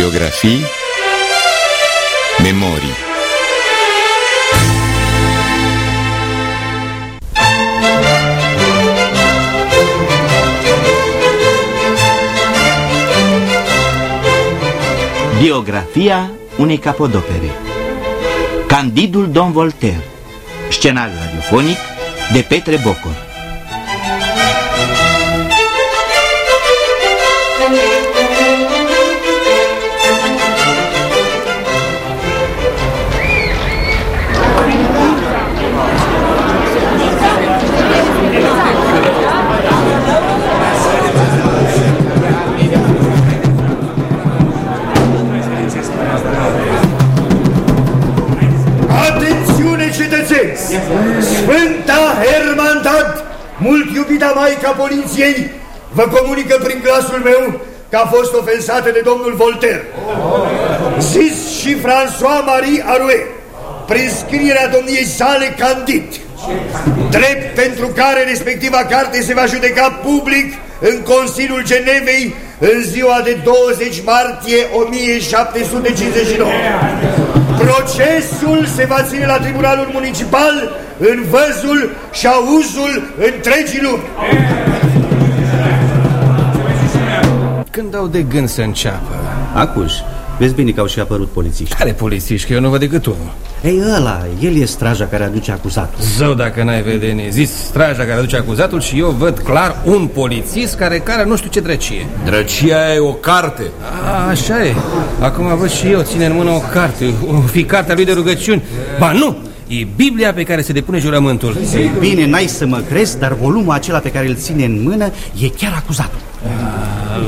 Biografii Memorii. Biografia unei capodopere. Candidul Don Voltaire. Scenariu radiofonic de Petre Bocor Maica Poliției, vă comunică prin glasul meu că a fost ofensată de domnul Voltaire. Zis și François-Marie Arouet, prin scrierea domniei sale Candid, drept pentru care respectiva carte se va judeca public în Consiliul Genevei în ziua de 20 martie 1759. Procesul se va ține la Tribunalul Municipal în văzul și auzul întregii lumi. Când au de gând să înceapă? Acuș, vezi bine că au și apărut polițiști. Care polițiști? Că eu nu văd decât unul. Ei, ăla, el e straja care aduce acuzatul. Zău dacă n-ai vedere, zis straja care aduce acuzatul și eu văd clar un polițist care care nu știu ce drăcie. Drăcia e o carte. A, așa e. Acum văd și eu, ține în mână o carte, o fi cartea lui de rugăciuni. Ba nu, E Biblia pe care se depune jurământul. Ei bine, n-ai să mă crezi, dar volumul acela pe care îl ține în mână e chiar acuzatul.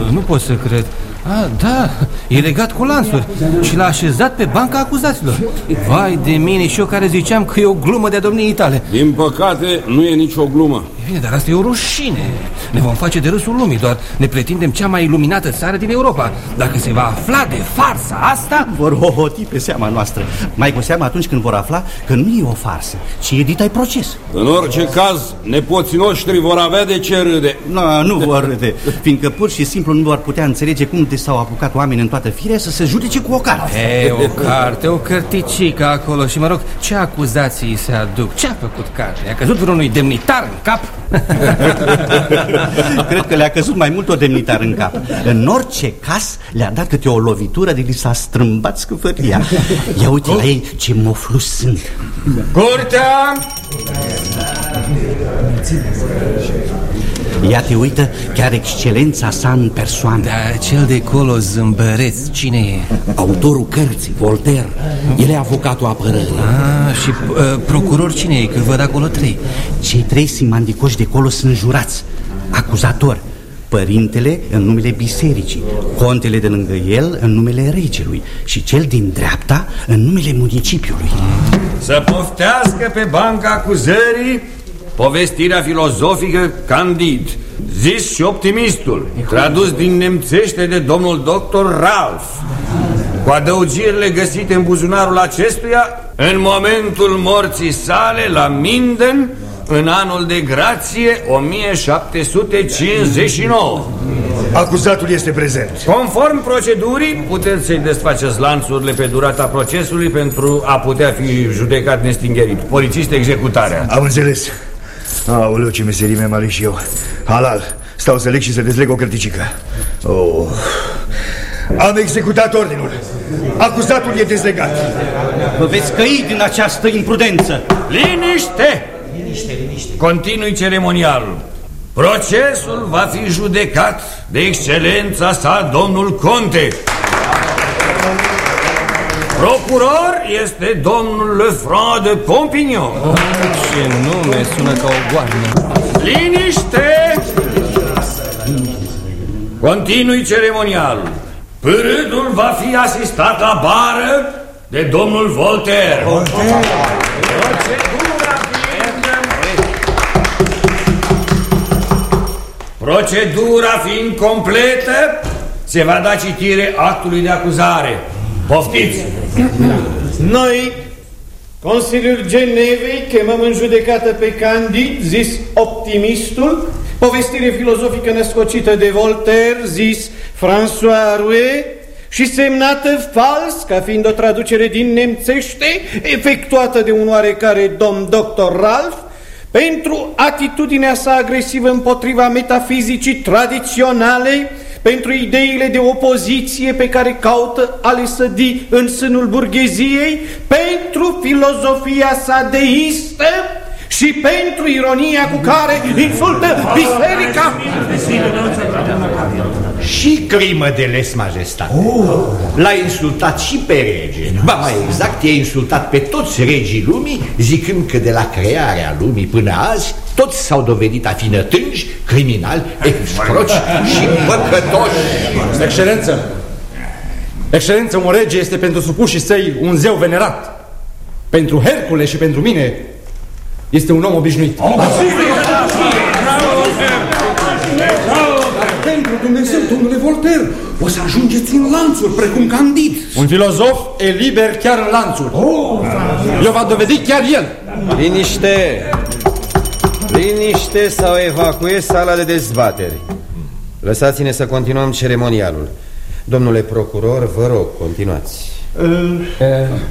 A, nu pot să cred. Ah, da, e legat cu lanțuri și l-a așezat pe banca acuzaților. Vai de mine și eu care ziceam că e o glumă de domnii tale. Din păcate, nu e nicio glumă. E bine, dar asta e o rușine. Ne vom face de râsul lumii, doar ne pretindem cea mai iluminată țară din Europa. Dacă se va afla de farsa asta... Vor hohoti pe seama noastră. Mai cu seama atunci când vor afla că nu e o farsă, ci e ditai proces. În orice caz, nepoții noștri vor avea de ce râde. No, nu vor râde, fiindcă pur și simplu nu vor putea înțelege cum de s-au apucat oameni în toată firea să se judece cu o carte. E, o carte, o cărticică acolo și mă rog, ce acuzații se aduc? Ce a făcut carte? A căzut vreunui demnitar în cap? Cred că le-a căzut mai mult o demnitar în cap. În orice caz le-a dat câte o lovitură de li s-a strâmbat scufăria. Ia uite la ei ce moflu sunt. Curtea! Ia te uită chiar excelența sa în persoană. Da, cel de colo zâmbăreț, cine e? Autorul cărții, Voltaire. El e avocatul apărării. Ah, și uh, procuror cine e? Că văd acolo trei. Cei trei simandicoși de colo sunt jurați. Acuzator Părintele în numele bisericii Contele de lângă el în numele regelui Și cel din dreapta în numele municipiului. Să poftească pe banca acuzării Povestirea filozofică Candid Zis și optimistul Tradus din nemțește de domnul doctor Ralph Cu adăugirile găsite în buzunarul acestuia În momentul morții sale la Minden În anul de grație 1759 Acuzatul este prezent Conform procedurii, puteți să-i desfaceți lanțurile pe durata procesului pentru a putea fi judecat nestingerit. Polițist executarea. Am înțeles Aoleu, ce meserie mi-am ales și eu. Halal, stau să leg și să dezleg o cărticică. Oh. Am executat ordinul. Acuzatul e dezlegat. Vă veți căi din această imprudență. Liniște! Liniște, liniște. Continui ceremonialul. Procesul va fi judecat de excelența sa, domnul Conte Procuror este domnul Lefranc de Pompignon. Oh, Ce nume, sună ca o goarnă Liniște! Continui ceremonialul Pârâdul va fi asistat la bară de domnul Voltaire. Voltaire Procedura fiind... Procedura fiind completă Se va da citire actului de acuzare Poftiți! Noi, Consiliul Genevei, chemăm în judecată pe Candid, zis optimistul, povestire filozofică născocită de Voltaire, zis François Arouet, și semnată fals, ca fiind o traducere din nemțește, efectuată de un oarecare domn doctor Ralph, pentru atitudinea sa agresivă împotriva metafizicii tradiționale, pentru ideile de opoziție pe care caută a le sădi în sânul burgheziei, pentru filozofia sa deistă și pentru ironia cu care insultă biserica. Și crimă de les majestate. Oh. L-a insultat și pe rege. Ba mai exact, i-a insultat pe toți regii lumii, zicând că de la crearea lumii până azi, toți s-au dovedit a fi nătângi, criminali, excroci și păcătoși. Excelență, Excelență, un rege este pentru supușii săi un zeu venerat. Pentru Hercule și pentru mine este un om obișnuit. Oh, pentru Dumnezeu, domnule Voltaire, o să ajungeți în lanțuri, precum Candid. Un filozof e liber chiar în lanțuri. Oh, Eu va dovedi chiar el. Liniște! Liniște sau evacuez sala de dezbateri. Lăsați-ne să continuăm ceremonialul. Domnule procuror, vă rog, continuați. Uh,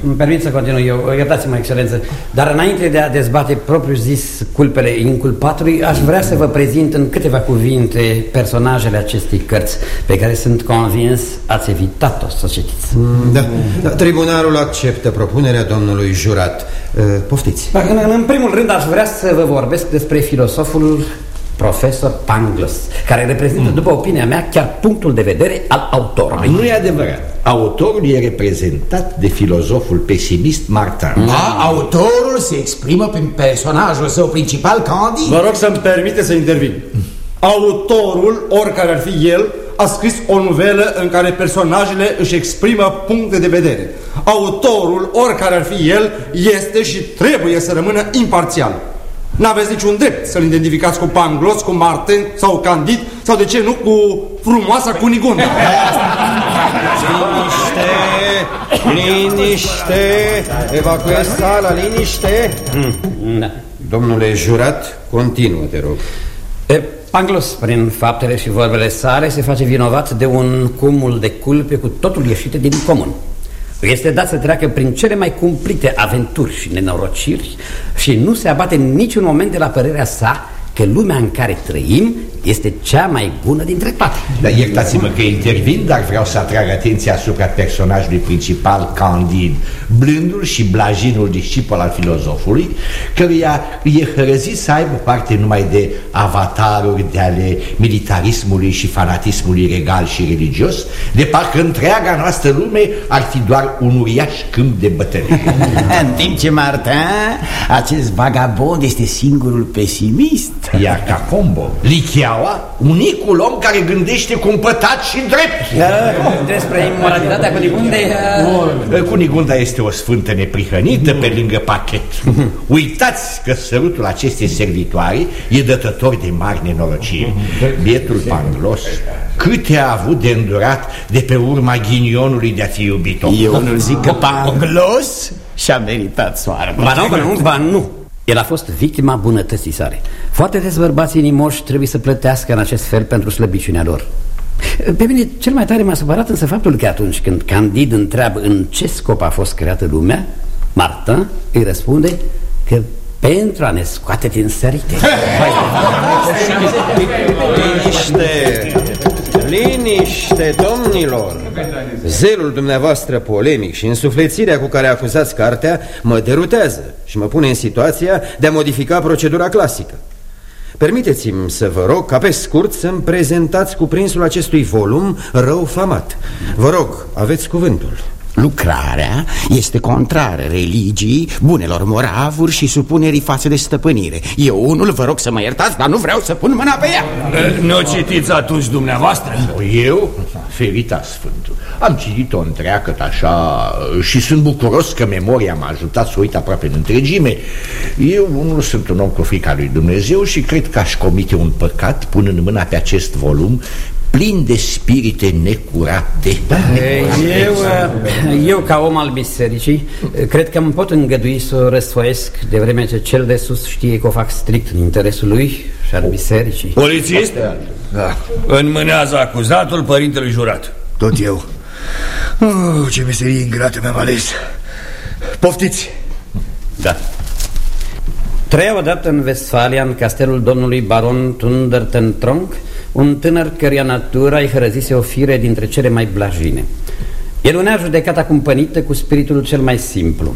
îmi permit să continui eu, iertați-mă, excelență, dar înainte de a dezbate propriu zis culpele inculpatului, aș vrea să vă prezint în câteva cuvinte personajele acestei cărți, pe care sunt convins ați evitat-o să citiți. Mm, da. da, tribunalul acceptă propunerea domnului jurat. Uh, poftiți. În, în primul rând aș vrea să vă vorbesc despre filosoful profesor Pangloss, care reprezintă, mm. după opinia mea, chiar punctul de vedere al autorului. Nu e adevărat. Autorul e reprezentat de filozoful pesimist Martin. Da, autorul se exprimă prin personajul său principal, Candide. Vă rog să-mi permite să intervin. Autorul, oricare ar fi el, a scris o novelă în care personajele își exprimă puncte de vedere. Autorul, oricare ar fi el, este și trebuie să rămână imparțial. N-aveți niciun drept să-l identificați cu Panglos, cu Martin sau Candid sau de ce nu cu frumoasa Cunigunda. Liniște, liniște, evacuez sala, liniște. Hmm, da. Domnule jurat, continuă, te rog. E, Panglos, prin faptele și vorbele sale, se face vinovat de un cumul de culpe cu totul ieșite din comun. Este dat să treacă prin cele mai cumplite aventuri și nenorociri și nu se abate în niciun moment de la părerea sa că lumea în care trăim este cea mai bună dintre toate. Da, iertați-mă că intervin, dar vreau să atrag atenția asupra personajului principal, Candid, blândul și blajinul discipol al filozofului, căruia e hărăzit să aibă parte numai de avataruri de ale militarismului și fanatismului regal și religios, de parcă întreaga noastră lume ar fi doar un uriaș câmp de bătălie. în timp ce Martin, acest vagabond este singurul pesimist. Iar ca combo, Lichia Steaua, unicul om care gândește cumpătat și drept. Da, despre imoralitatea Cunigundei... Uh... Cunigunda este o sfântă neprihănită pe lângă pachet. Uitați că sărutul acestei servitoare e dătător de mari nenorociri. Bietul Panglos, câte a avut de îndurat de pe urma ghinionului de a fi iubit-o. Eu nu zic că Panglos și-a meritat soară. Ba nu, ba nu, ba nu. El a fost victima bunătății sale. Foarte des bărbații inimoși trebuie să plătească în acest fel pentru slăbiciunea lor. Pe mine cel mai tare m-a supărat însă faptul că atunci când Candid întreabă în ce scop a fost creată lumea, Marta îi răspunde că pentru a ne scoate din sărite. Liniște! Liniște, domnilor! Zelul dumneavoastră polemic și însuflețirea cu care acuzați cartea mă derutează și mă pune în situația de a modifica procedura clasică. Permiteți-mi să vă rog ca pe scurt să-mi prezentați cuprinsul acestui volum rău famat. Vă rog, aveți cuvântul. Lucrarea este contrară religii, bunelor moravuri și supunerii față de stăpânire. Eu unul vă rog să mă iertați, dar nu vreau să pun mâna pe ea. Nu o citiți atunci dumneavoastră? Eu? Ferita Sfântul. Am citit-o întreagă așa și sunt bucuros că memoria m-a ajutat să uit aproape în întregime. Eu unul sunt un om cu frica lui Dumnezeu și cred că aș comite un păcat punând mâna pe acest volum plin de spirite necurate. Eu, eu, ca om al bisericii, cred că îmi pot îngădui să o răsfoiesc de vreme ce cel de sus știe că o fac strict în interesul lui și al bisericii. Polițist? Da. Înmânează acuzatul părintelui jurat. Tot eu. Oh, ce meserie ingrată mi-am ales. Poftiți! Da. Trăia odată în Vestfalia, în castelul domnului baron Tundertentronk, un tânăr căruia natura îi hărăzise o fire dintre cele mai blajine. El unea judecata cumpănită cu spiritul cel mai simplu.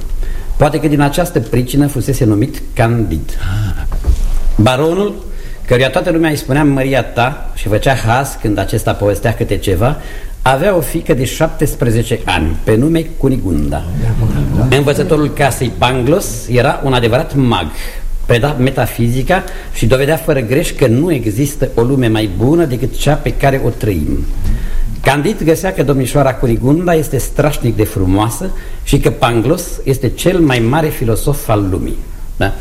Poate că din această pricină fusese numit Candid. Baronul, căruia toată lumea îi spunea Maria ta și făcea has când acesta povestea câte ceva, avea o fică de 17 ani, pe nume Cunigunda. Învățătorul casei Banglos era un adevărat mag, preda metafizica și dovedea fără greș că nu există o lume mai bună decât cea pe care o trăim. Candid găsea că domnișoara Cunigunda este strașnic de frumoasă și că Panglos este cel mai mare filosof al lumii. Da.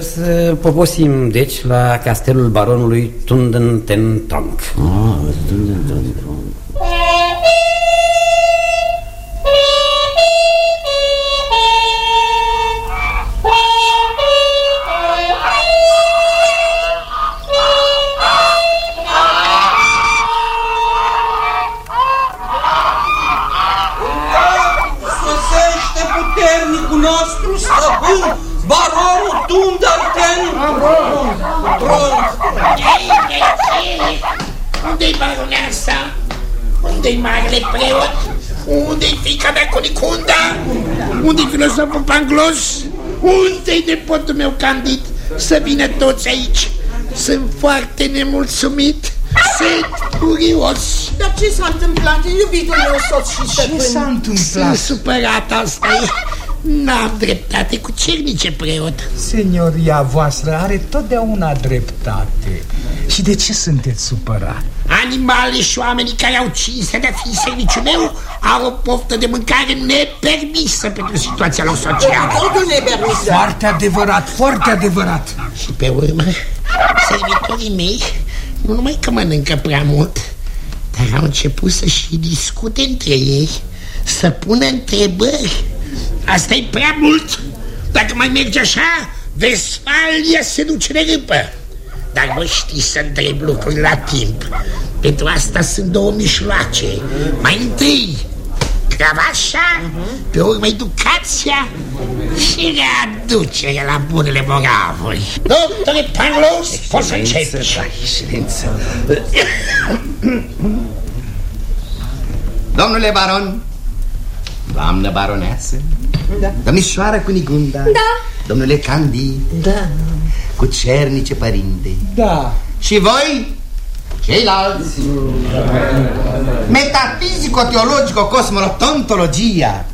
Să poposim, deci, la castelul baronului Tundententonk. Ah, Tundententonk. Unde-i filozoful Panglos? Unde-i nepotul meu Candid? Să vină toți aici. Sunt foarte nemulțumit. Sunt furios. Dar ce s-a întâmplat, iubitul meu soț și stăpân? Ce s-a întâmplat? Sunt supărat, asta e. N-am dreptate cu cernice, preot. Senioria voastră are totdeauna dreptate. Și de ce sunteți supărat? Animale și oamenii care au cinste de a fi în serviciul meu au o poftă de mâncare nepermisă pentru situația lor socială. Totul nepermisă. Foarte adevărat, foarte adevărat. Și pe urmă, servitorii mei nu numai că mănâncă prea mult, dar au început să și discute între ei, să pună întrebări. Asta e prea mult. Dacă mai merge așa, Vesfalia se duce de râpă. Dar nu știți să întreb lucruri la timp. Pentru asta sunt două mișloace. Mai întâi, cravașa, pe urmă educația și readucerea la bunele moravuri. Doctore Panglos, poți să începi. Excelență. Domnule baron, doamnă baroneasă, da. domnișoară Cunigunda, Da. domnule Candid, Da. cu cernice părinte. Da. Și voi, ceilalți, metafizico-teologico-cosmolotontologia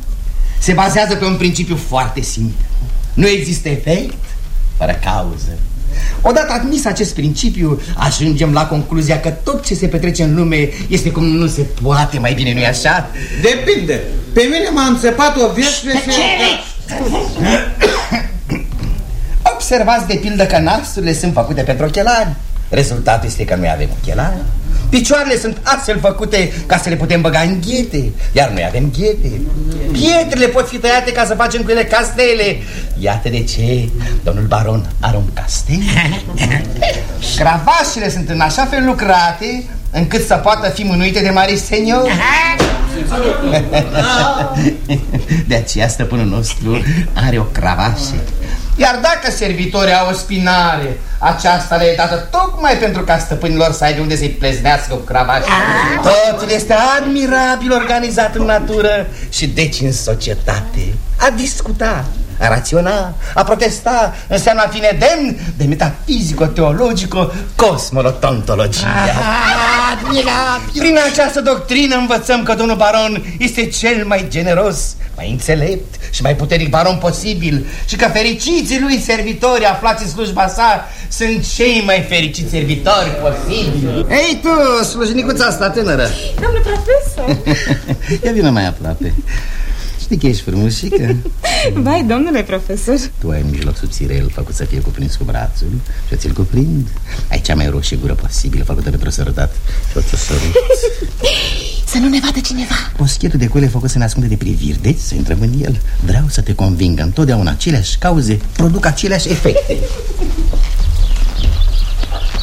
se bazează pe un principiu foarte simplu. Nu există efect fără cauză. Odată admis acest principiu, ajungem la concluzia că tot ce se petrece în lume este cum nu se poate, mai bine, nu-i așa? Depinde. Pe mine m-a înțepat o viață... Observați de pildă că nasurile sunt făcute pentru ochelari. Rezultatul este că noi avem ochelari. Picioarele sunt astfel făcute ca să le putem băga în ghete, iar noi avem ghete. Pietrele pot fi tăiate ca să facem cu ele castele. Iată de ce domnul baron are un castel. Cravașele sunt în așa fel lucrate încât să poată fi mânuite de mari seniori. De aceea stăpânul nostru are o cravașă. Iar dacă servitorii au o spinare, aceasta le e dată tocmai pentru ca stăpânilor să aibă unde să-i pleznească cu cravașă. Totul este admirabil organizat în natură și deci în societate. A discuta, a raționa, a protesta înseamnă a fi nedemn de metafizico-teologico-cosmolotontologia. Admirabil! Prin această doctrină învățăm că domnul baron este cel mai generos, mai înțelept și mai puternic baron posibil și că fericiții lui servitori aflați în slujba sa sunt cei mai fericiți servitori posibili. Ei tu, slujnicuța asta tânără, Domnule profesor ia vină mai aproape. Știi că ești frumusică? Vai, domnule profesor Tu ai un mijloc subțirel făcut să fie cuprins cu brațul și ți-l cuprind. Ai cea mai roșie gură posibilă făcută pentru sărătat și o să sărut. Să nu ne vadă cineva Poschetul de cule făcut să ne ascunde de priviri, deci să intrăm în el. Vreau să te conving întotdeauna aceleași cauze produc aceleași efecte.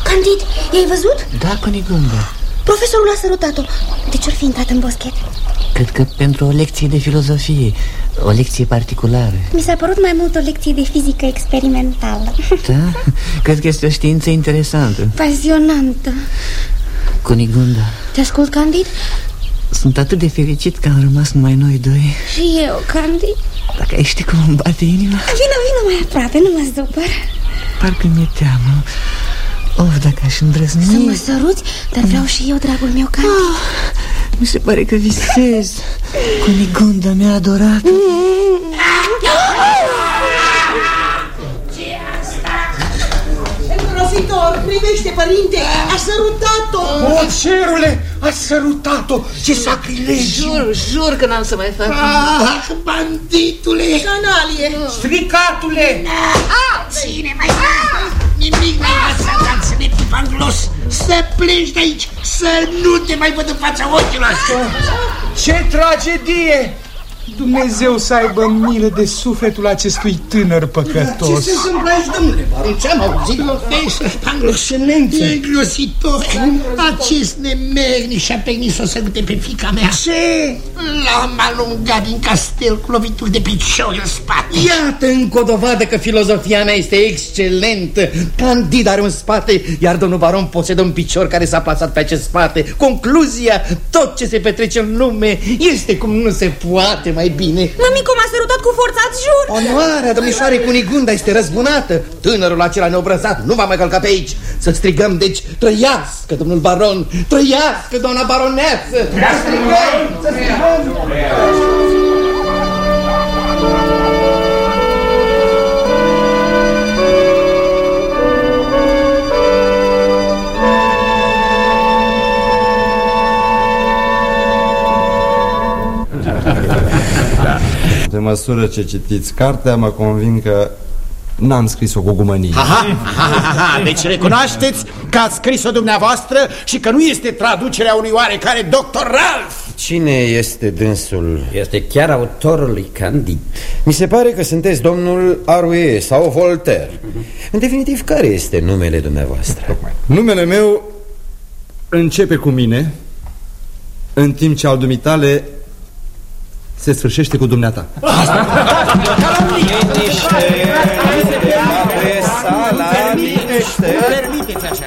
Candid, i-ai văzut? Da, Conigunda. Profesorul a sărutat-o De ce-ar fi intrat în boschet? Cred că pentru o lecție de filozofie O lecție particulară. Mi s-a părut mai mult o lecție de fizică experimentală. Da? Cred că este o știință interesantă. Pasionantă Cunigunda Te ascult, Candid? Sunt atât de fericit că am rămas numai noi doi. Și eu, Candid. Dacă ai ști cum îmi bate inima. Vino, vino mai aproape, nu mă supăr Parcă mi-e teamă. Of, dacă aș îndrăzni. Să mă săruți, dar vreau și eu, dragul meu, Candid. Oh, Mi se pare că visez. Cunigunda mea adorată Îngrozitor, privește, părinte, a sărutat-o. O, cerule, a sărutat-o, ce sacrilegiu Jur, jur că n-am să mai fac. Ah, banditule. Canalie Stricatule. Ah, ține mai Nimic n-ai învățat, dar să ne panglos Să pleci de aici, să nu te mai văd în fața ochilor Ce tragedie! Dumnezeu să aibă milă de sufletul acestui tânăr păcătos Ce se întâmplă aici, domnule? Baron, ce am auzit? Excelență Glositor Acest nemernic și-a permis să o sărute pe fica mea Ce? L-am alungat din castel cu lovituri de picior în spate Iată încă o dovadă că filozofia mea este excelentă Candid are un spate, iar domnul baron posedă un picior care s-a plasat pe acest spate Concluzia, tot ce se petrece în lume este cum nu se poate mai bine. Mămico m-a sărutat cu forța, îți jur. Onoarea domnișoarei Cunigunda este răzbunată. Tânărul acela neobrăzat nu va mai călca pe aici. Să strigăm deci trăiască domnul baron Trăiască doamna baroneasă Să strigăm, să strigăm Pe măsură ce citiți cartea, mă convin că n-am scris-o cu gumănie. Aha, aha, aha, deci recunoașteți că ați scris-o dumneavoastră și că nu este traducerea unui oarecare doctor Ralph. Cine este dânsul? Este chiar autorul lui Candid Mi se pare că sunteți domnul Arouet sau Voltaire În definitiv, care este numele dumneavoastră? Numele meu începe cu mine, în timp ce al dumitale se sfârșește cu dumneata.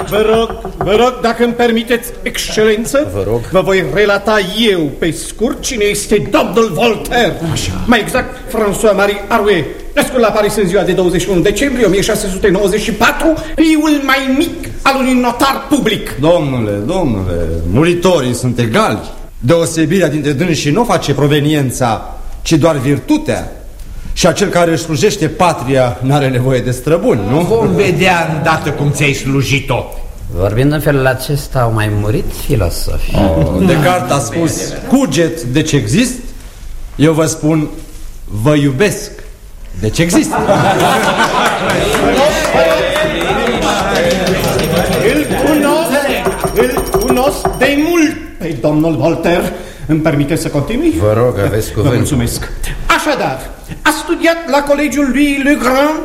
Vă rog, vă rog, dacă îmi permiteți, excelență Vă rog Vă voi relata eu, pe scurt, cine este domnul Voltaire Așa. Mai exact, François-Marie Arouet Născut la Paris în ziua de 21 decembrie 1694 Fiul mai mic al unui notar public Domnule, domnule, muritorii sunt egali. Deosebirea dintre dânsi nu face proveniența, ci doar virtutea. Și acel care își slujește patria n-are nevoie de străbuni, nu? Vom vedea îndată cum ți-ai slujit-o. Vorbind în felul acesta, au mai murit filosofii Oh, Descartes a spus, cuget deci exist, eu vă spun, vă iubesc, deci există. Îl cunosc, îl cunosc de mult pe domnul Voltaire. Îmi permite să continui? Vă rog, aveți Vă cuvântul. mulțumesc. Așadar, a studiat la colegiul lui Le Grand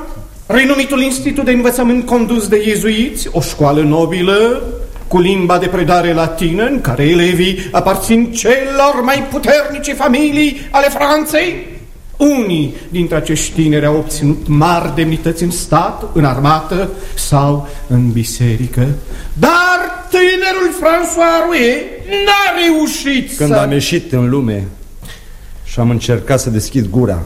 Renumitul Institut de Învățământ condus de iezuiți O școală nobilă cu limba de predare latină În care elevii aparțin celor mai puternice familii ale Franței. Unii dintre acești tineri au obținut mari demnități în stat, în armată sau în biserică, dar tânărul François Rouet n-a reușit Când să... am ieșit în lume și am încercat să deschid gura,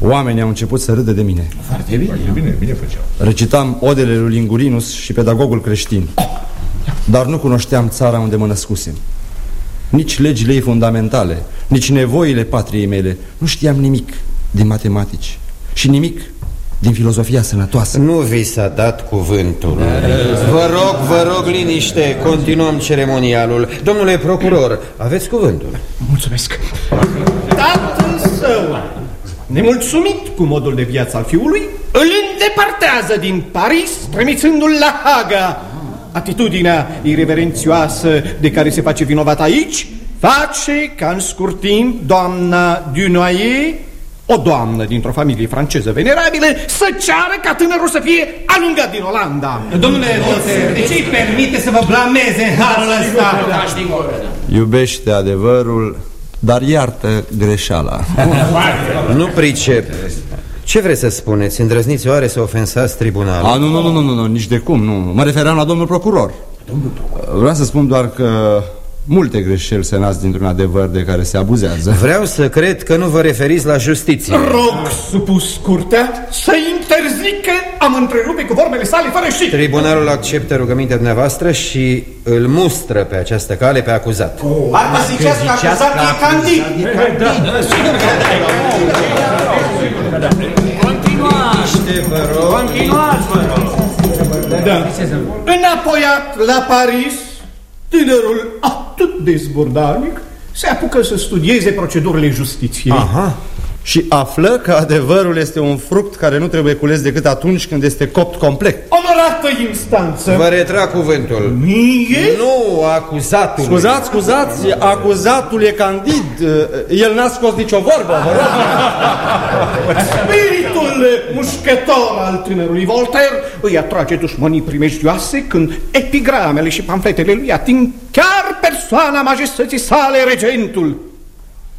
oamenii au început să râdă de mine. Foarte bine. Foarte bine, bine făceau. Recitam odele lui Lingurinus și pedagogul creștin, dar nu cunoșteam țara unde mă născusem. Nici legile ei fundamentale, nici nevoile patriei mele. Nu știam nimic din matematici și nimic din filozofia sănătoasă. Nu vi s-a dat cuvântul. Vă rog, vă rog liniște Continuăm ceremonialul. Domnule procuror, aveți cuvântul. Mulțumesc. Tatăl său Nemulțumit cu modul de viață al fiului Îl îndepărtează din Paris Trimițându-l la Haga. Atitudinea irreverențioasă de care se face vinovat aici Face ca în scurt timp doamna Dunoyer o doamnă dintr-o familie franceză venerabilă să ceară ca tânărul să fie alungat din Olanda. Domnule Voltaire, de ce îi permite să vă blameze în halul ăsta? Iubește adevărul, dar iartă greșeala. Nu pricep. Ce vreți să spuneți? Îndrăzniți oare să ofensați tribunalul? A, nu, nu, nu, nu, nu, nu, nici de cum, nu. Mă refeream la domnul procuror. Domnul procuror. Vreau să spun doar că multe greșeli se nasc dintr-un adevăr de care se abuzează. Vreau să cred că nu vă referiți la justiție. Rog, supus curtea, să interzică am întrerupe cu vorbele sale fără și... Tribunalul acceptă rugămintea dumneavoastră și îl mustră pe această cale pe acuzat. Parcă ziceați că acuzat e candid. Continuați, vă rog. Continuați, vă rog. Da. Înapoiat la Paris, tânărul atât de zburdarnic se apucă să studieze procedurile justiției. Aha. Și află că adevărul este un fruct care nu trebuie cules decât atunci când este copt complet. Onorată instanță! Vă retrag cuvântul. Mie? Nu, acuzatul. Scuzați, scuzați, acuzatul e candid. El n-a scos nicio vorbă, vă rog. Spiritul mușchetor al tânărului Voltaire îi atrage dușmănii primejdioase când epigramele și pamfletele lui ating chiar persoana majestății sale, regentul.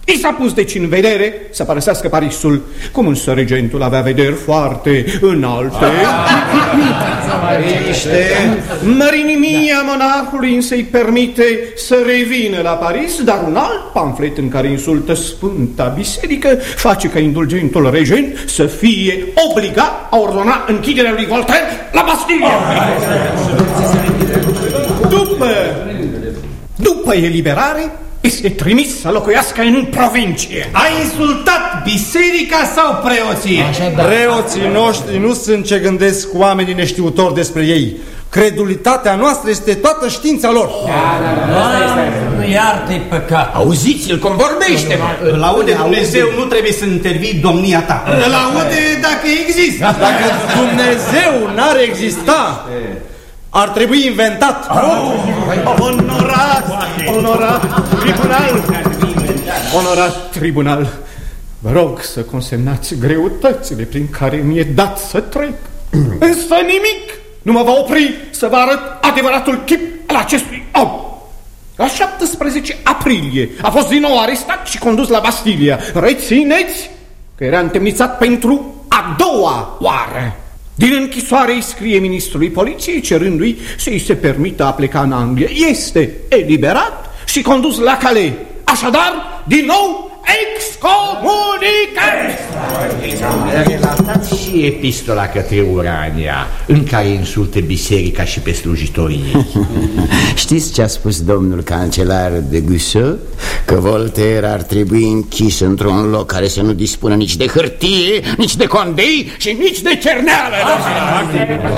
I s-a pus deci în vedere să părăsească Parisul, cum însă regentul avea vederi foarte înalte. Liniște! Mărinimia monarhului însă îi permite să revină la Paris, dar un alt pamflet în care insultă Sfânta Biserică face ca indulgentul regent să fie obligat a ordona închiderea lui Voltaire la Bastille. După, după eliberare, este trimis să locuiască în provincie. A insultat biserica sau preoții? Preoții noștri nu sunt ce gândesc oamenii neștiutori despre ei. Credulitatea noastră este toată știința lor. Nu iartă păcat. Auziți-l cum vorbește, mă. Îl aude Dumnezeu, nu trebuie să intervii domnia ta. Îl aude dacă există. Dacă Dumnezeu n-ar exista, ar trebui inventat. Onorat, onorat tribunal, onorat tribunal, vă rog să consemnați greutățile prin care mi-e dat să trec. Însă nimic nu mă va opri să vă arăt adevăratul chip al acestui om. La 17 aprilie a fost din nou arestat și condus la Bastilia. Rețineți că era întemnițat pentru a doua oară. Din închisoare îi scrie ministrului poliției cerându-i să-i se permită a pleca în Anglia. Este eliberat și condus la Calais. Așadar, din nou, excomunicat! Relatat și epistola către Urania, în care insulte biserica și pe slujitorii Știți ce a spus domnul cancelar de Gussot? Că Voltaire ar trebui închis într-un loc care să nu dispună nici de hârtie, nici de condei și nici de cerneală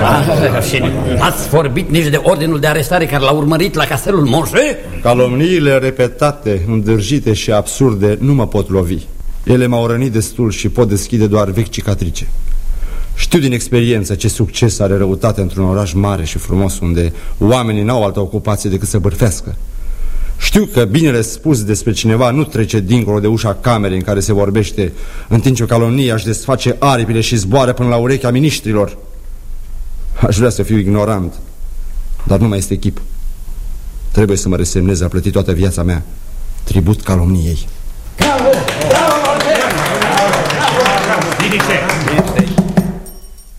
Ah, Și n-ați vorbit nici de ordinul de arestare care l-a urmărit la castelul Monge? Calomniile repetate, îndârjite și absurde nu mă pot lovi. Ele m-au rănit destul și pot deschide doar vechi cicatrice. Știu din experiență ce succes are răutate într-un oraș mare și frumos unde oamenii n-au altă ocupație decât să bârfească. Știu că binele spus despre cineva nu trece dincolo de ușa camerei în care se vorbește, în timp ce calomnia își desface aripile și zboară până la urechea miniștrilor. Aș vrea să fiu ignorant, dar nu mai este chip. Trebuie să mă resemnez a plăti toată viața mea tribut calomniei.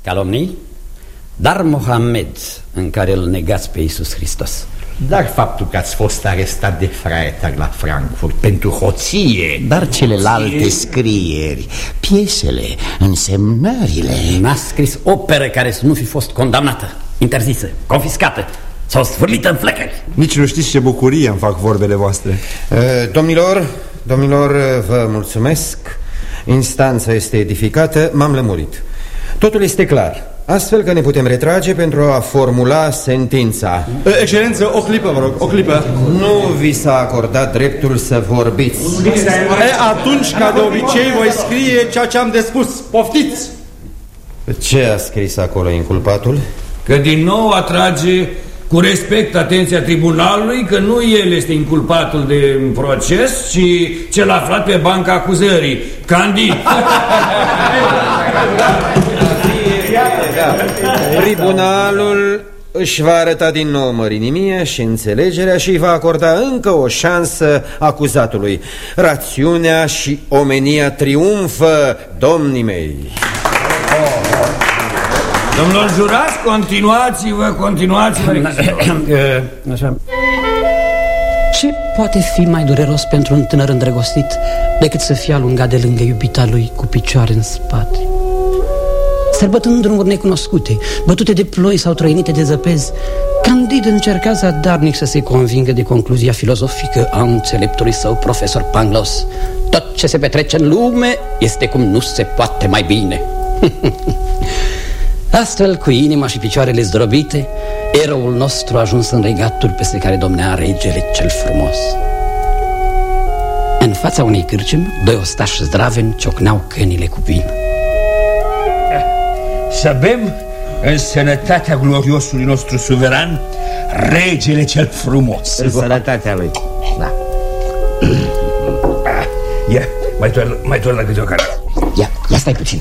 Calomnii? Dar Mohamed în care îl negați pe Iisus Hristos. Dar faptul că ați fost arestat de Freitag la Frankfurt pentru hoție Dar celelalte scrieri, piesele, însemnările N-a scris operă care să nu fi fost condamnată, interzisă, confiscată sau sfârlită în flecări. Nici nu știți ce bucurie îmi fac vorbele voastre. Uh, Domnilor, domnilor, uh, vă mulțumesc. Instanța este edificată, m-am lămurit. Totul este clar. Astfel că ne putem retrage pentru a formula sentința. Excelență, o clipă, vă rog, o clipă. Nu vi s-a acordat dreptul să vorbiți. E, atunci, ca de obicei, voi scrie ceea ce am de spus. Poftiți! Ce a scris acolo inculpatul? Că din nou atrage Cu respect atenția tribunalului că nu el este inculpatul de proces, ci cel aflat pe banca acuzării, Candid. Tribunalul își va arăta din nou mărinimia și înțelegerea și îi va acorda încă o șansă acuzatului. Rațiunea și omenia triumfă, domnii mei. Domnul jurați, continuați-vă, continuați-vă. Așa. Ce poate fi mai dureros pentru un tânăr îndrăgostit decât să fie alungat de lângă iubita lui cu picioare în spate? Sărbătând drumuri necunoscute, bătute de ploi sau trăinite de zăpezi, Candid încerca zadarnic să se convingă de concluzia filozofică a înțeleptului său profesor Pangloss. Tot ce se petrece în lume este cum nu se poate mai bine. Astfel, cu inima și picioarele zdrobite, eroul nostru a ajuns în regatul peste care domnea regele cel frumos. În fața unei cârciumi, doi ostași zdraveni ciocneau cănile cu vin. Să bem în sănătatea gloriosului nostru suveran, regele cel frumos. În sănătatea lui. Da. Ia, mai doar, mai doar la câte o care. Ia, ia stai puțin.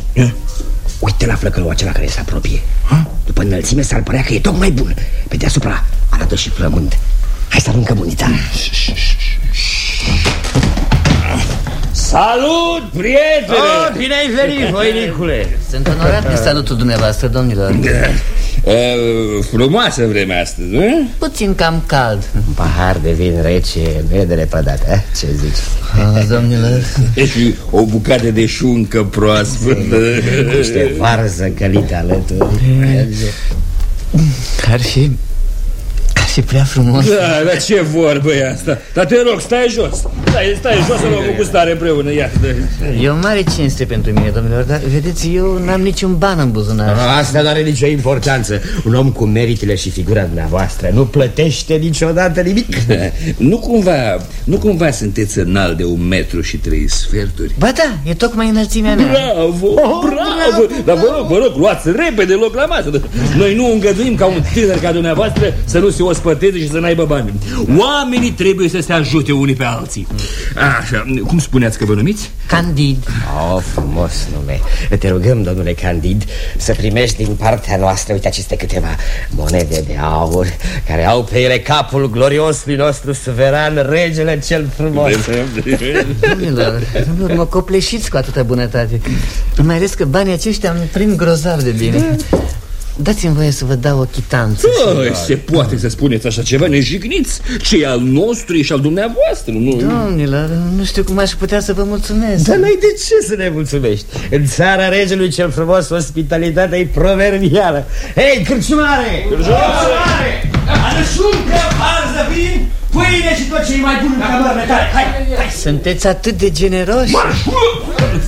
Uite la flăcăul acela care se apropie. După înălțime s-ar părea că e tocmai bun. Pe deasupra arată și flământ. Hai să aruncăm unița. Salut, prietene! Oh, bine ai venit, voinicule! Sunt onorat de salutul dumneavoastră, domnilor Uh, frumoasă vremea astăzi, nu? Puțin cam cald Un pahar de vin rece nu e de repădat, eh? ce zici? oh, Domnilor Și o bucată de șuncă proaspătă Niște varză călită alături Ar fi... Ar fi prea frumos. Da, dar ce vorbă e asta? Dar te rog, stai jos. Stai, stai jos să luăm o gustare împreună, ia E o mare cinste pentru mine, domnilor Dar vedeți, eu n-am niciun ban în buzunar. Asta nu are nicio importanță. Un om cu meritele și figura dumneavoastră Nu plătește niciodată nimic. Nu cumva, nu cumva sunteți înalt de un metru și trei sferturi? Ba da, e tocmai înălțimea mea. Bravo, oh, bravo! Dar vă rog, vă rog, luați repede loc la masă. Noi nu îngăduim ca un tânăr ca dumneavoastră Să nu se ospăteze și să n-aibă bani. Oamenii trebuie să se ajute unii pe alții. Așa, cum spuneați că vă numiți? Candid. Oh, frumos nume. Te rugăm, domnule Candid, să primești din partea noastră Uite aceste câteva monede de aur Care au pe ele capul gloriosului nostru suveran Regele cel frumos. Domnilor, domnilor, mă copleșiți cu atâta bunătate. Mai ales că banii aceștia îmi prind grozav de bine Dați-mi voie să vă dau o chitanță Păi, se poate să spuneți așa ceva, ne jigniți. Ce e al nostru e și al dumneavoastră nu? Domnilor, nu știu cum aș putea să vă mulțumesc. Dar n-ai de ce să ne mulțumești. În țara regelui cel frumos Ospitalitatea e proverbială. Hei, cârciumare! Cârciumare! Adă șuncă, varză, vin, pâine și tot ce e mai bun în cămările tale Hai, hai. Sunteți atât de generoși?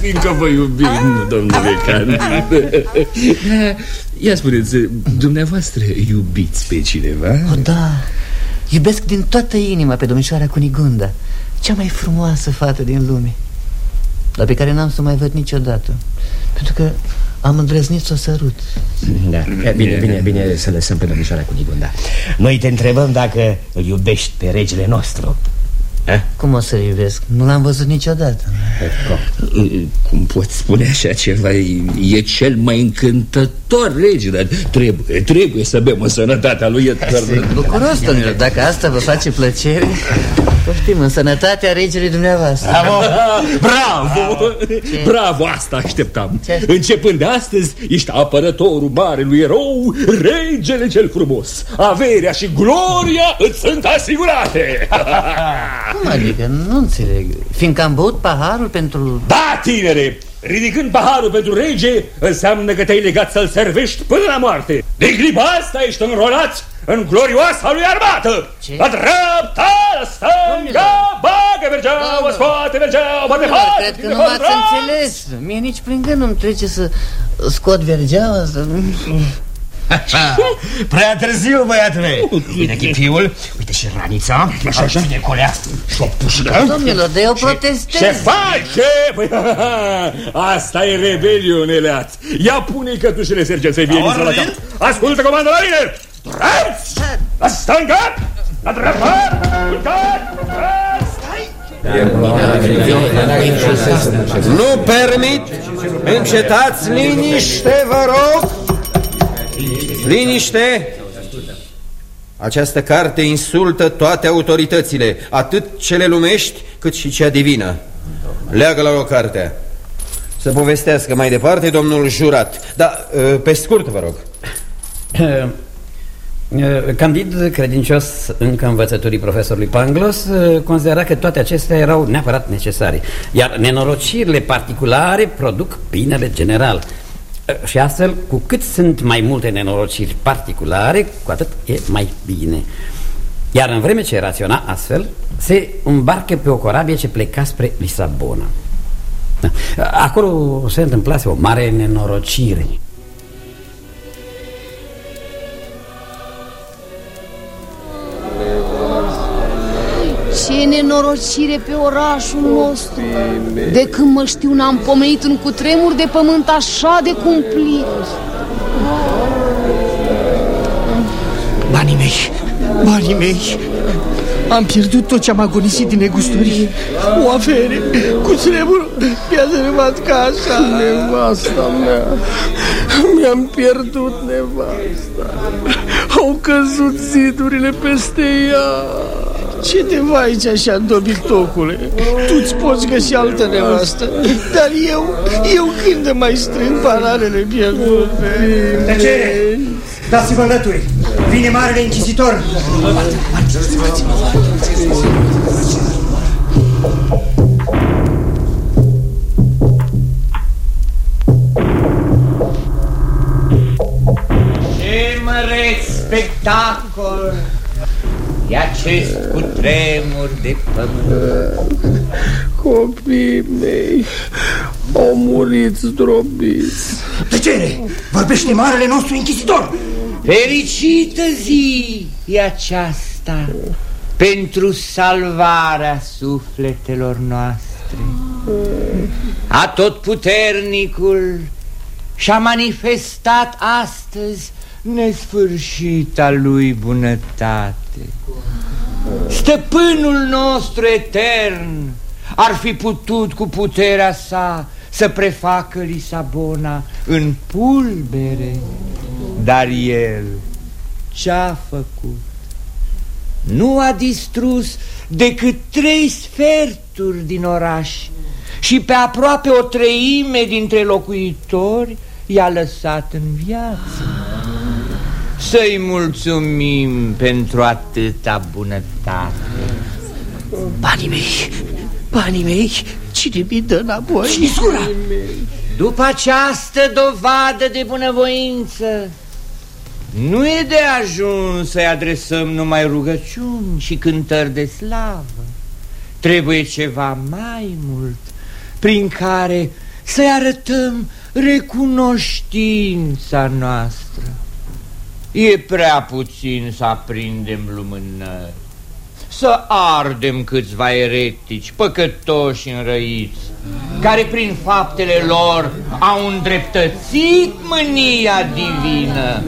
Fiindcă vă iubim, domnule Candid Ia spuneți, dumneavoastră iubiți pe cineva? Oh, da, iubesc din toată inima pe domnișoara Cunigunda Cea mai frumoasă fată din lume Dar pe care n-am să o mai văd niciodată Pentru că am îndrăznit să o sărut Da, bine, bine, bine să lăsăm pe domnișoara Cunigunda Noi te întrebăm dacă îl iubești pe regele nostru Eh? Cum o să iubesc? Nu l-am văzut niciodată Cum poți spune așa ceva? E cel mai încântător rege Dar trebuie, trebuie să bem în sănătatea lui Sunt bucuros, domnilor, dacă asta vă face plăcere Poftim, în sănătatea regelui dumneavoastră Bravo! Bravo! Bravo, asta așteptam Începând de astăzi, ești apărătorul marelui erou Regele cel frumos Averea și gloria îți sunt asigurate Cum adică? Nu înțeleg Fiindcă am băut paharul pentru... Da, tinere! Ridicând paharul pentru rege Înseamnă că te-ai legat să-l servești până la moarte. De clipa asta ești înrolat în glorioasa lui armată. Ce? La dreapta, la stânga, bagă mergeau, scoate mergeau, bate Cred că nu m-ați înțeles. Mie nici prin gând nu-mi trece să scot vergeaua să... Așa. Prea târziu, băiatule Uite chipiul, uite și ranița Așa, așa Uite colea și o pușcă Domnilor, dar eu protestez Ce face? Păi, asta e rebeliune, leaț Ia pune-i cătușele, Serge, să-i vie la cap Ascultă comandă la mine Drept! La stânga! La dreapta! Uitați! Nu permit! Încetați liniște, vă rog! Liniște! Această carte insultă toate autoritățile, atât cele lumești, cât și cea divină. Leagă la o carte. Să povestească mai departe domnul jurat. Da, pe scurt, vă rog. Candid, credincios încă învățăturii profesorului Panglos, considera că toate acestea erau neapărat necesare, iar nenorocirile particulare produc binele general. Și astfel, cu cât sunt mai multe nenorociri particulare, cu atât e mai bine. Iar în vreme ce raționa astfel, se îmbarcă pe o corabie ce pleca spre Lisabona. Acolo se întâmplase o mare nenorocire. Ce nenorocire pe orașul nostru. De când mă știu n-am pomenit în cutremur de pământ așa de cumplit. Banii mei, banii mei. Am pierdut tot ce am agonisit din negustori O afere, cu tremur Mi-a dărâmat casa. Nevasta mea Mi-am pierdut nevasta. Au căzut zidurile peste ea ce te vai aici așa, dobitocule? Tu-ți poți găsi altă nevastă Dar eu, eu când mai strâng paralele pierdute Tăcere! Dați-vă înlături! Vine marele închizitor! Ce măreț spectacol! E acest cutremur de pământ Copiii mei au murit zdrobiți Tăcere! Vorbește marele nostru închizitor! Fericită zi e aceasta pentru salvarea sufletelor noastre. A tot puternicul și-a manifestat astăzi nesfârșita lui bunătate. Stăpânul nostru etern ar fi putut cu puterea sa să prefacă Lisabona în pulbere, dar el ce-a făcut? Nu a distrus decât trei sferturi din oraș și pe aproape o treime dintre locuitori i-a lăsat în viață. Să-i mulțumim pentru atâta bunătate Banii mei, banii mei, cine mi dă înapoi? Cinisura! După această dovadă de bunăvoință Nu e de ajuns să-i adresăm numai rugăciuni și cântări de slavă Trebuie ceva mai mult Prin care să-i arătăm recunoștința noastră E prea puțin să aprindem lumânări Să ardem câțiva eretici, păcătoși înrăiți Care prin faptele lor au îndreptățit mânia divină.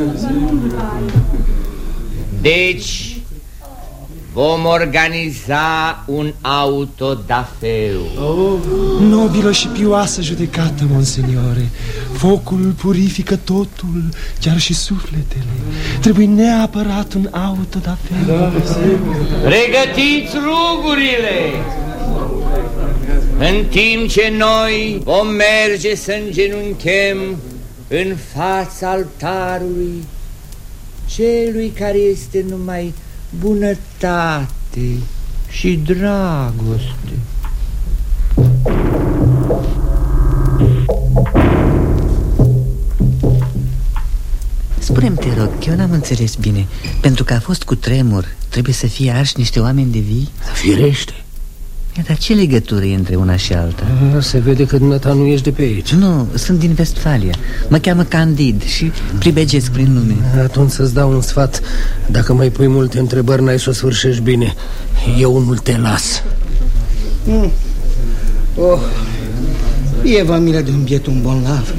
Deci Vom organiza un autodafeu. Oh. Nobilă și pioasă judecată, monseniore Focul purifică totul, chiar și sufletele. Trebuie neapărat un autodafeu. Da, Pregătiți rugurile! În timp ce noi vom merge să îngenunchem În fața altarului Celui care este numai bunătate și dragoste. Spune-mi, te rog, eu n-am înțeles bine Pentru că a fost cu tremur Trebuie să fie arși niște oameni de vii? Firește Dar ce legătură e între una și alta? A, se vede că dumneata nu ești de pe aici. Nu, sunt din Vestfalia. Mă cheamă Candid și pribegesc prin lume Atunci să-ți dau un sfat. Dacă mai pui multe întrebări, n-ai să o sfârșești bine. Eu unul te las. Mm. Oh, e va milă de un biet un bolnav.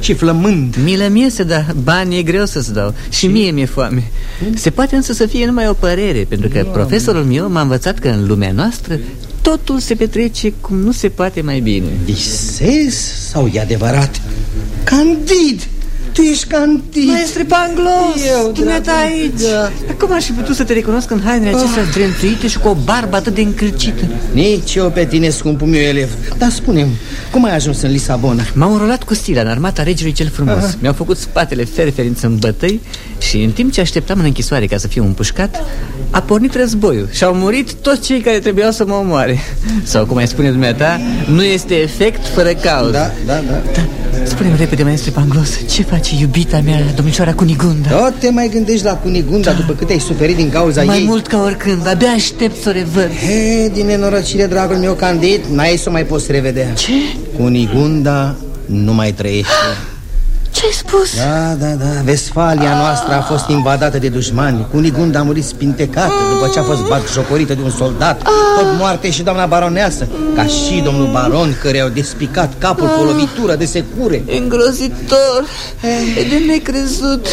Și flămând. Milă mie să da, bani e greu să-ți dau. Și mie mi-e foame. Se poate însă să fie numai o părere Pentru că profesorul meu m-a învățat că în lumea noastră Totul se petrece cum nu se poate mai bine Visezi sau e adevărat? Candid! Tu ești candid Maestre Panglos, Eu, dumneata dragul, aici. Da. Dar Cum aș fi putut să te recunosc în hainele acestea zdrențuite și cu o barbă atât de încălcită? Nici eu pe tine, scumpul meu elev. Dar spune cum ai ajuns în Lisabona? M-au înrolat cu stila în armata regelui cel frumos. Aha. Mi-au făcut spatele ferferință în bătăi Și în timp ce așteptam în închisoare ca să fiu împușcat A pornit războiul și au murit toți cei care trebuiau să mă omoare. Sau cum ai spune dumneata, nu este efect fără cauză. Da, da, da. Spune-mi repede, maestre Panglos, ce face iubita mea, domnișoara Cunigunda? Tot te mai gândești la Cunigunda după cât ai suferit din cauza Mai ei? mult ca oricând, abia aștept să o revăd. He, din nenorocire, dragul meu candid, n-ai să o mai poți revedea. Ce? Cunigunda nu mai trăiește Ce-ai spus? Da, da, da, Vestfalia noastră a fost invadată de dușmani. Cunigunda a murit spintecată după ce a fost batjocorită de un soldat Tot moarte și doamna baroneasă Ca și domnul baron care au despicat capul cu o lovitură de secure. Îngrozitor, e de necrezut.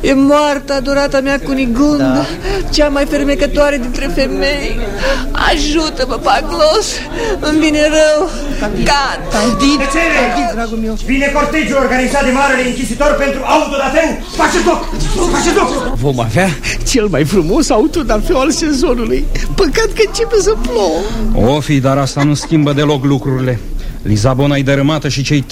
E moartă adorata mea Cunigunda da. Cea mai fermecătoare dintre femei. Ajută-mă, Panglos Îmi vine rău. Gata Candid, Tăcere! Candid, dragul meu. Vine cortegiul organizat de marele închisitor pentru autodafeu! Faceți loc! Faceți loc! Vom avea cel mai frumos autodafeu al sezonului Păcat că începe să plouă O fi, dar asta nu schimbă deloc lucrurile Lisabona e dărâmată și cei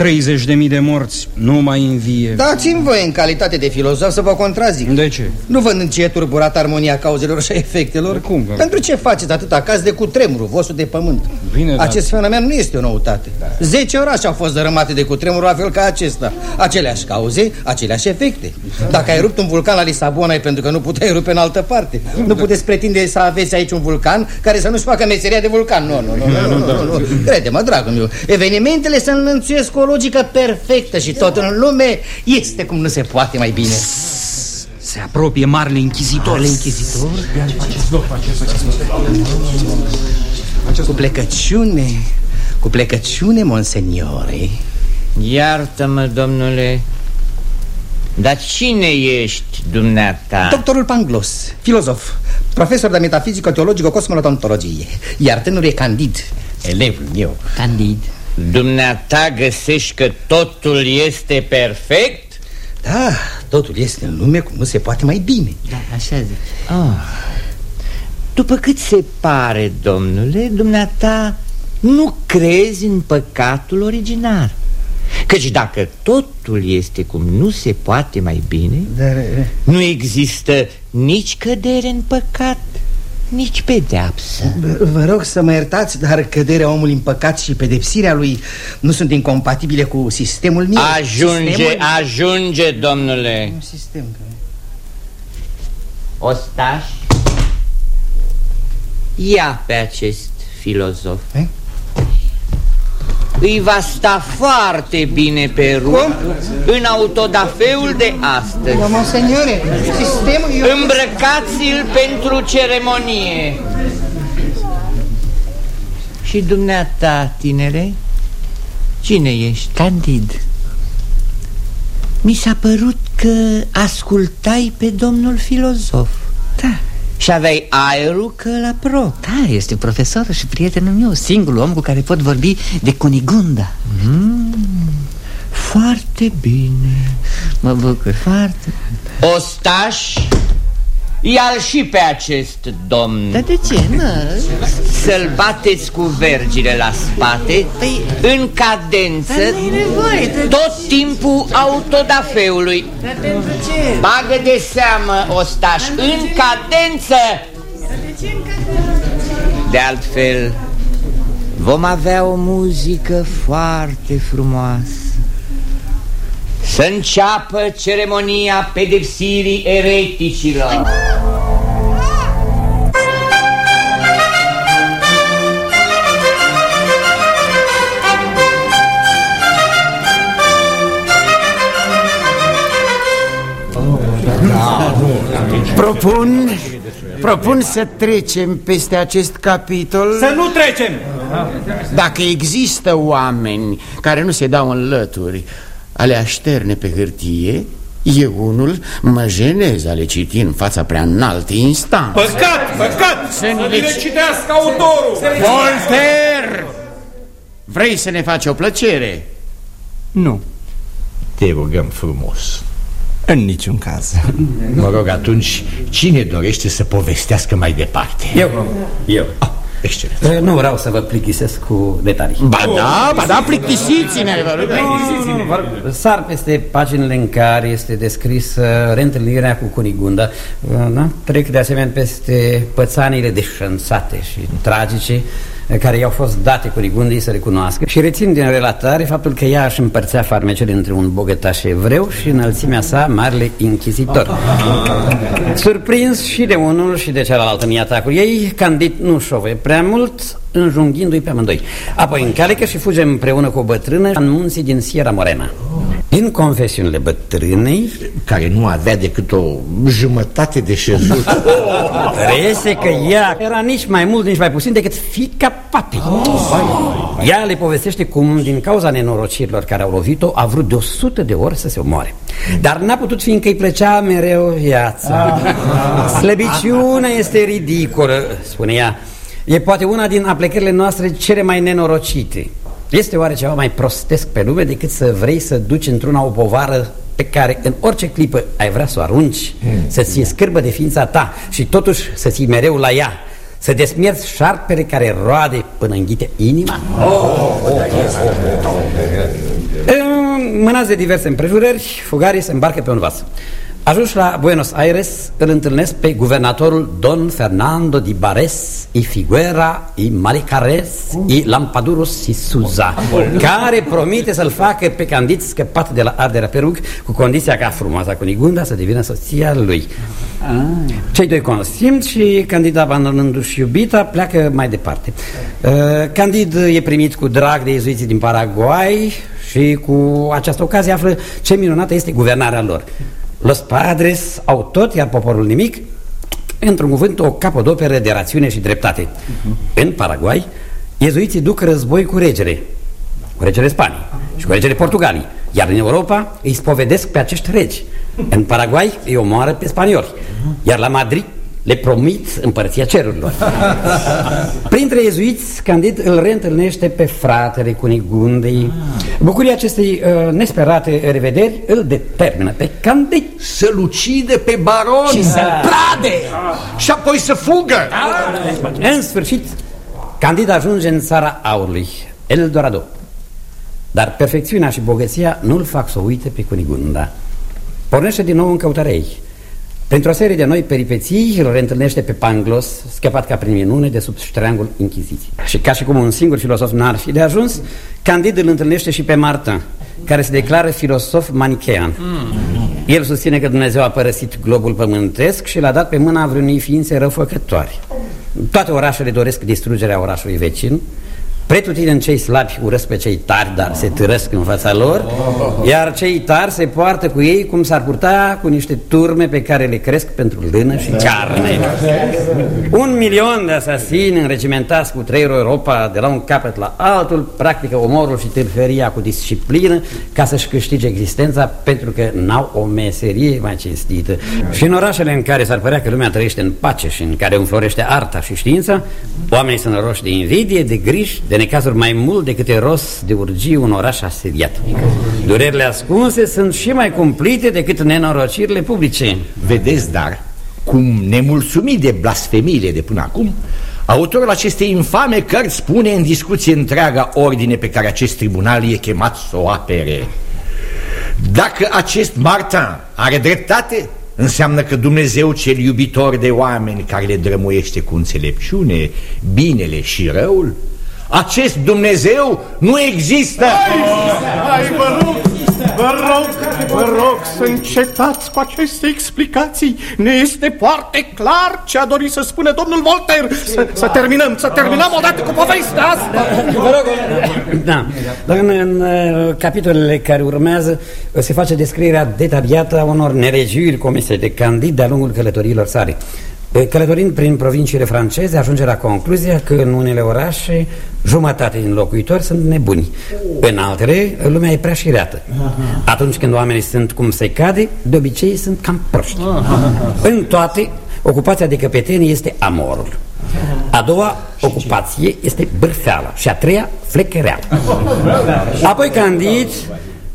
30.000 de morți nu mai învie. Dați-mi voi în calitate de filozof să vă contrazic. De ce? Nu văd în ce e turburat armonia cauzelor și a efectelor? Cum? Pentru ce faceți atâta caz de cutremurul vostru de pământ? Bine, dar- Acest fenomen nu este o noutate. Zece orașe au fost dărâmate de cutremur la fel ca acesta. Aceleași cauze, aceleași efecte. Dacă ai rupt un vulcan la Lisabona e pentru că nu puteai rupe în altă parte. Nu puteți pretinde să aveți aici un vulcan care să nu-și facă meseria de vulcan. Nu, nu, nu, nu, nu, nu, nu. Crede-mă, dragul meu Evenimentele se înlănțuiesc cu o logică perfectă Și tot în lume este cum nu se poate mai bine. Se apropie marele închizitor Marele închizitor? Cu plecăciune Cu plecăciune, monseniore. Iartă-mă, domnule Dar cine ești, dumneata? Doctorul Panglos, filozof Profesor de metafizică, teologică, cosmonotontologie Iar tânărul e Candid, elevul meu. Candid Dumneata găsești că totul este perfect? Da, totul este în lume cum nu se poate mai bine. Da, așa zic. Ah. După cât se pare, domnule, dumneata nu crezi în păcatul originar. Căci dacă totul este cum nu se poate mai bine Dar... Nu există nici cădere în păcat, nici pedeapsă. Vă- Vă rog să mă iertați, dar căderea omului în păcat și pedepsirea lui nu sunt incompatibile cu sistemul meu. Ajunge, sistemul... ajunge, domnule. Un sistem Ostaș Ia pe acest filozof. Eh? Îi va sta foarte bine pe ruc În autodafeul de astăzi. Dar, monseniore, sistemul... Eu... Îmbrăcați-l pentru ceremonie. Și dumneata, tinere, cine ești? Candid. Mi s-a părut că ascultai pe domnul filozof. Da Și aveai aerul că la pro Da, este profesor și prietenul meu Singurul om cu care pot vorbi de Cunigunda. Mm, Foarte bine. Mă bucur. Foarte Ostaș Ia-l și pe acest domn Dar de ce, mă? Să-l bateți cu vergile la spate Păi- În cadență Dar nu e nevoie, dar- Tot timpul autodafeului. Dar pentru ce? Bagă de seamă, ostaș În cadență? De altfel Vom avea o muzică foarte frumoasă Să înceapă ceremonia pedepsirii ereticilor Propun, propun să trecem peste acest capitol Să nu trecem! Dacă există oameni care nu se dau în lături a le așterne pe hârtie Eu unul mă jenez a le citi în fața prea înalte instanțe Păcat, păcat! Să ni le le citească autorul! Voltaire! Vrei să ne faci o plăcere? Nu Te rugăm frumos În niciun caz Mă rog, atunci, cine dorește să povestească mai departe? Eu, eu Excelent Eh, Nu vreau să vă plictisesc cu detalii Ba da, ba da, plictisiți-ne vă rog. Nu, nu, vă rog. Sar peste paginile în care este descris uh, reîntâlnirea cu Cunigunda Uh, da? Trec de asemenea peste pățanile deșanțate și tragice uh, care i-au fost date Cunigundei să recunoască. Și rețin din relatare faptul că ea își împărțea farmecele între un bogătaș evreu și înălțimea sa marele inchizitor. Surprins și de unul și de celălalt în atacul ei, Candid nu șove prea mult, înjunghindu-i pe amândoi. Apoi încalecă și fuge împreună cu o bătrână în munții din Sierra Morena. În confesiunile bătrânei Care nu avea decât o jumătate de șezut. Reiese că ea era nici mai mult, nici mai puțin decât fica papei. Ea le povestește cum, din cauza nenorocirilor care au lovit-o, a vrut de o sută de ori să se omoare. Dar n-a putut, fiindcă îi plăcea mereu viața. Slăbiciunea este ridicolă, spune ea E poate una din aplecările noastre cele mai nenorocite. Este oare ceva mai prostesc pe lume decât să vrei să duci într-una o povară pe care în orice clipă ai vrea să o arunci? Să ți scârbă de ființa ta și totuși să ții mereu la ea. Să desmierți șarpele care roade până înghite inima? Mânați de diverse împrejurări, fugarii se îmbarcă pe un vas Ajuns la Buenos Aires, îl întâlnesc pe guvernatorul Don Fernando di Bares y Figuera y Maricares y Lampadurus y Suza Care promite să-l facă pe Candid scăpat de la arderea perug Cu condiția ca frumoasa Cunigunda să devină soția lui. Cei doi consimt și Candid abandonându-și iubita pleacă mai departe. Uh, Candid e primit cu drag de iezuiții din Paraguay și cu această ocazie află ce minunată este guvernarea lor Los padres au tot, iar poporul nimic Într-un cuvânt, o capodoperă de rațiune și dreptate. În Paraguay, iezuiții duc război cu regele Cu regele Spaniei și cu regele Portugalii Iar în Europa îi spovedesc pe acești regi. În Paraguay îi omoară pe spanioli Iar la Madrid le promit împărția cerurilor. Printre iezuiți, Candid îl reîntâlnește pe fratele Cunigundei. Bucuria acestei uh, nesperate revederi îl determină pe Candid. Să-l ucide pe baron Și să-l prade Și apoi să fugă. În sfârșit, Candid ajunge în țara aurului, Eldorado Dar perfecțiunea și bogăția nu-l fac să uite pe Cunigunda. Pornește din nou în căutarea ei pentru o serie de noi peripeții îl reîntâlnește pe Panglos, scăpat ca prin minune de sub ștreangul Inchiziției. Și ca și cum un singur filosof n-ar fi de ajuns, Candid îl întâlnește și pe Martin, care se declară filosof manichean. El susține că Dumnezeu a părăsit globul pământesc și l-a dat pe mâna vreunei ființe răufăcătoare. Toate orașele doresc distrugerea orașului vecin, Pretutindeni cei slabi urăsc pe cei tari, dar se târăsc în fața lor Iar cei tari se poartă cu ei cum s-ar purta cu niște turme pe care le cresc pentru lână și cearne. Un milion de asasini înregimentați cu trei Europa de la un capăt la altul Practică omorul și tâlhăria cu disciplină ca să-și câștige existența Pentru că n-au o meserie mai cinstită. Și în orașele în care s-ar părea că lumea trăiește în pace și în care înflorește arta și știința Oamenii sunt roși de invidie, de griji, de necazuri mai mult decât e rost de urgii un oraș asediat. Durerile ascunse sunt și mai cumplite decât nenorocirile publice. Vedeți, dar, cum nemulțumit de blasfemiile de până acum Autorul acestei infame cărți pune în discuție întreaga ordine pe care acest tribunal e chemat să o apere. Dacă acest Martin are dreptate, înseamnă că Dumnezeu cel iubitor de oameni care le drămuiește cu înțelepciune, binele și răul acest Dumnezeu nu există! Hai, vă rog, vă rog, vă rog să încetați cu aceste explicații. Ne este foarte clar ce a dorit să spună domnul Voltaire. Să, să terminăm, să terminăm odată cu povestea asta. Vă rog. Da, dar în, în uh, capitolele care urmează uh, se face descrierea detaliată a unor neregiuri comise de Candid de-a lungul călătoriilor sale. Călătorind prin provinciile franceze, ajunge la concluzia că în unele orașe jumătate din locuitori sunt nebuni. În altele, lumea e prea șireată. Atunci când oamenii sunt cum se cade, de obicei sunt cam proști. În toate, ocupația de căpetenie este amorul. A doua ocupație este bârfeala și a treia flechereală. Apoi Candid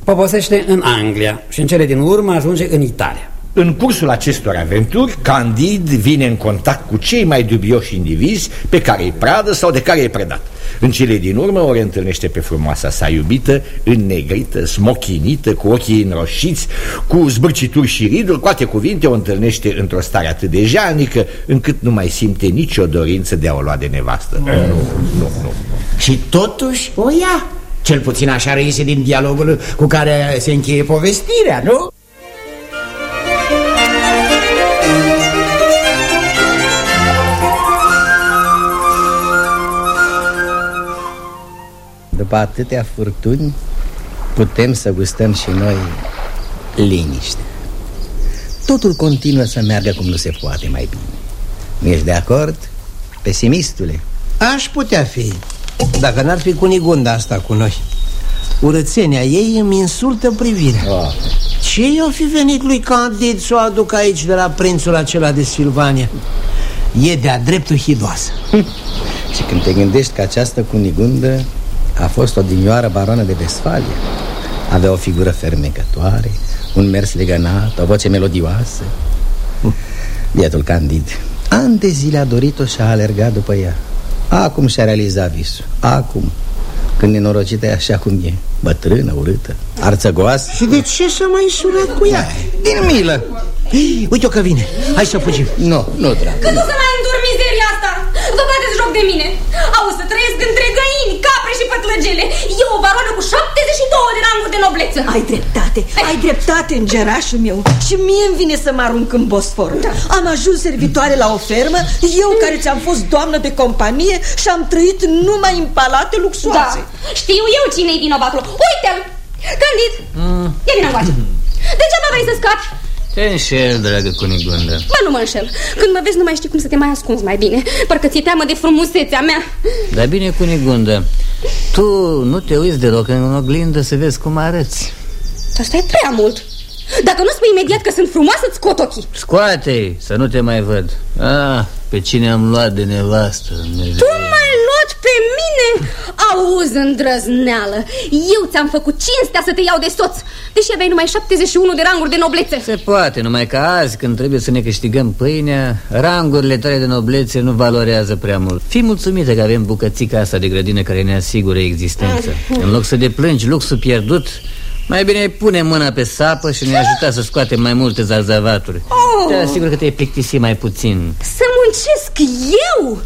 poposește în Anglia și în cele din urmă ajunge în Italia. În cursul acestor aventuri, Candid vine în contact cu cei mai dubioși indivizi pe care îi pradă sau de care îi predat. În cele din urmă o reîntâlnește pe frumoasa sa iubită, înnegrită, smochinită, cu ochii înroșiți, cu zbârcituri și riduri, cu alte cuvinte o întâlnește într-o stare atât de janică, încât nu mai simte nicio dorință de a o lua de nevastă. Nu, nu, nu. Și totuși o ia. Cel puțin așa reiese din dialogul cu care se încheie povestirea, nu? După atâtea furtuni, putem să gustăm și noi liniște. Totul continuă să meargă cum nu se poate mai bine. Nu ești de acord, pesimistule? Aș putea fi, dacă n-ar fi Cunigunda asta cu noi. Urățenia ei îmi insultă privirea. Oh. Ce i-o fi venit lui Candid să o aduc aici de la prințul acela de Silvania? E de-a dreptul hidoasă. Și când te gândești că această Cunigundă a fost o dinioară baronă de Vesfalia Avea o figură fermecătoare, un mers legănat, o voce melodioasă. Bietul Candid. An de zile a dorit-o și a alergat după ea. Acum și-a realizat visul. Acum. Când nenorocită e așa cum e. Bătrână, urâtă, arțăgoasă. Și de ce să mai sunat cu ea? Din milă. Uite-o că vine, hai să fugim. Nu, nu, dragă. Că nu să mai îndur mizeria asta Vă bateți joc de mine. Au să trăiesc între găini, capre și pătlăgele Eu o baroană cu 72 de ranguri de nobleță. Ai dreptate, ai dreptate, îngerașul meu. Și mie îmi vine să mă arunc în Bosfor. Da. Am ajuns servitoare la o fermă Eu care ți-am fost doamnă de companie Și am trăit numai în palate luxoase. Da. Știu eu cine-i vinovatul. Uite-l, Candid, mm. ia vină încoace. Degeaba vrei să scapi te înșel, dragă Cunigundă Ba nu mă înșel. Când mă vezi nu mai știi cum să te mai ascunzi mai bine. Parcă ți-e teamă de frumusețea mea. Dar bine, Cunigundă Tu nu te uiți deloc în oglindă să vezi cum arăți. Asta e prea mult Dacă nu spui imediat că sunt frumoasă, îți scot ochii. Scoate să nu te mai văd. Ah, pe cine am luat de nevastă Tu m-ai luat pe mine? Auzi, îndrăzneală. Eu ți-am făcut cinstea să te iau de soț Deși aveai numai 71 de ranguri de noblețe. Se poate, numai că azi, când trebuie să ne câștigăm pâinea Rangurile tale de noblețe nu valorează prea mult. Fii mulțumită că avem bucățica asta de grădină care ne asigură existența. În loc să deplângi luxul pierdut mai bine pune mâna pe sapă și ne ajuta să scoatem mai multe zarzavaturi oh. Te asigur că te-ai plictisi mai puțin Să muncesc eu?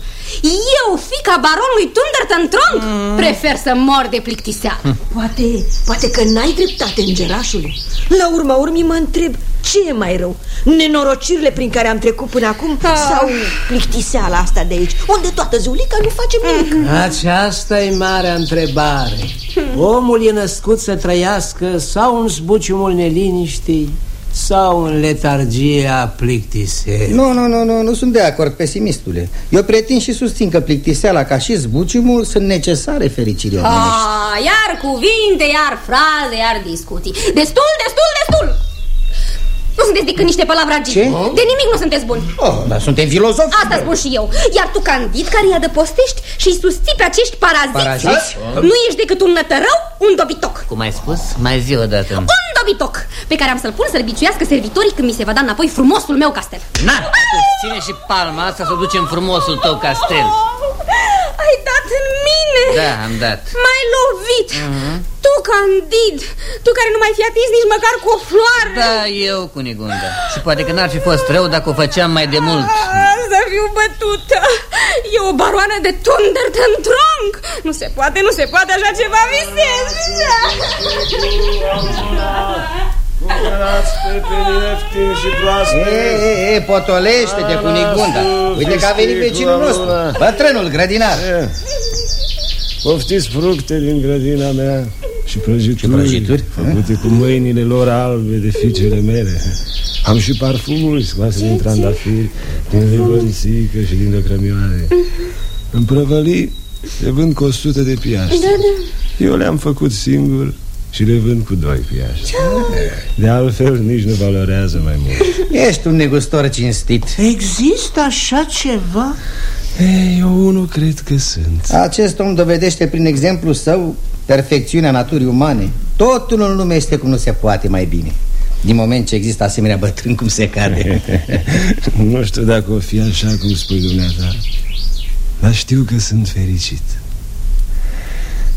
Eu, fica baronului Tunderton mm. Prefer să mor de plictiseală hm. Poate, poate că n-ai dreptate, îngerașule La urma urmii mă întreb ce e mai rău? Nenorocirile prin care am trecut până acum ah. Sau plictiseala asta de aici Unde toată zulica nu face nimic Aceasta e marea întrebare Omul e născut să trăiască sau în zbuciumul neliniștii sau în letargia plictisei Nu, nu, nu, nu, nu sunt de acord, pesimistule. Eu pretind și susțin că plictiseala ca și zbuciumul sunt necesare fericirii omenești. Ah, Iar cuvinte, iar fraze, iar discuții. Destul, destul, destul nu sunteți decât niște palavragi Ce? De nimic nu sunteți buni. Oh, Dar suntem filozofi. Asta spun și eu. Iar tu, Candid, care îi adăpostești și îi susții pe acești paraziți Paraziți? Nu ești decât un nătărău, un dobitoc. Cum ai spus? Mai zi o dată. Un dobitoc Pe care am să-l pun să-l biciuiască servitorii când mi se va da înapoi frumosul meu castel. Na, ține și palma asta să o ducem frumosul tău castel. Ai dat în mine Da, am dat. M-ai lovit. Uh -huh. Tu, Candid Tu care nu mai fi atins nici măcar cu o floare. Da, eu, Cunigunda Și poate că n-ar fi fost rău dacă o făceam mai de mult. Să fiu bătută. E o baroană de tunder în tronc. Nu se poate, nu se poate așa ceva visez E, e, e, potolește-te, Cunigunda Uite că a venit vecinul nostru Bătrânul grădinar Poftiți fructe din grădina mea. Și prăjituri, și prăjituri? făcute cu mâinile lor albe de fiicele mele. Am și parfumuri scoase din trandafiri din levănțică și din lăcrămioare. În prăvălii le vând cu o sută de piaște. Da, da. Eu le-am făcut singur și le vând cu doi piaște. De altfel nici nu valorează mai mult. Ești un negustor cinstit. Există așa ceva? Ei, eu unul cred că sunt. Acest om dovedește prin exemplu său perfecțiunea naturii umane. Totul în lume este cum nu se poate mai bine. Din moment ce există asemenea bătrân cum se cade. Nu știu dacă o fi așa cum spui dumneata Dar știu că sunt fericit.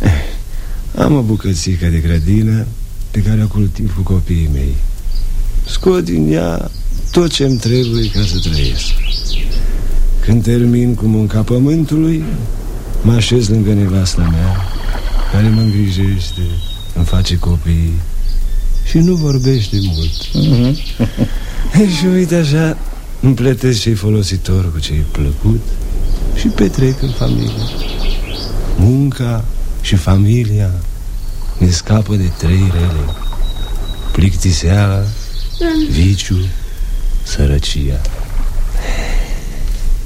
Eh, Am o bucățică de grădină Pe care o cultiv cu copiii mei. Scot din ea tot ce-mi trebuie ca să trăiesc Când termin cu munca pământului Mă așez lângă nevasta mea Care mă îngrijește Îmi face copii Și nu vorbește mult. Mhm. Și uite așa Îmi plătesc ce-i folositor cu ce-i plăcut Și petrec în familie. Munca și familia Ne scapă de trei rele. Plictiseala Viciu Sărăcia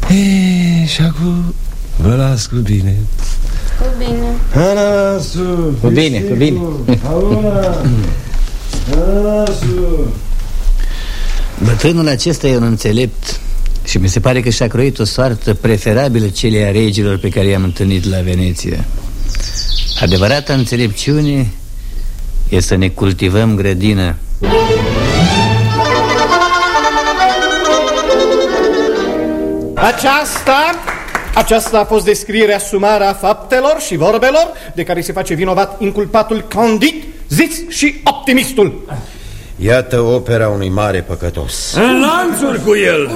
e, Și acum Vă las cu bine. Cu bine. Ananasul Cu bine, cu bine. Paula. Ananasul Bătrânul acesta e un înțelept și mi se pare că și-a croit o soartă preferabilă celei a regilor pe care i-am întâlnit la Veneția. Adevărata înțelepciune e să ne cultivăm grădină. Aceasta, aceasta a fost descrierea sumară a faptelor și vorbelor de care se face vinovat inculpatul Candid, zis și optimistul. Iată opera unui mare păcătos În lanțuri cu el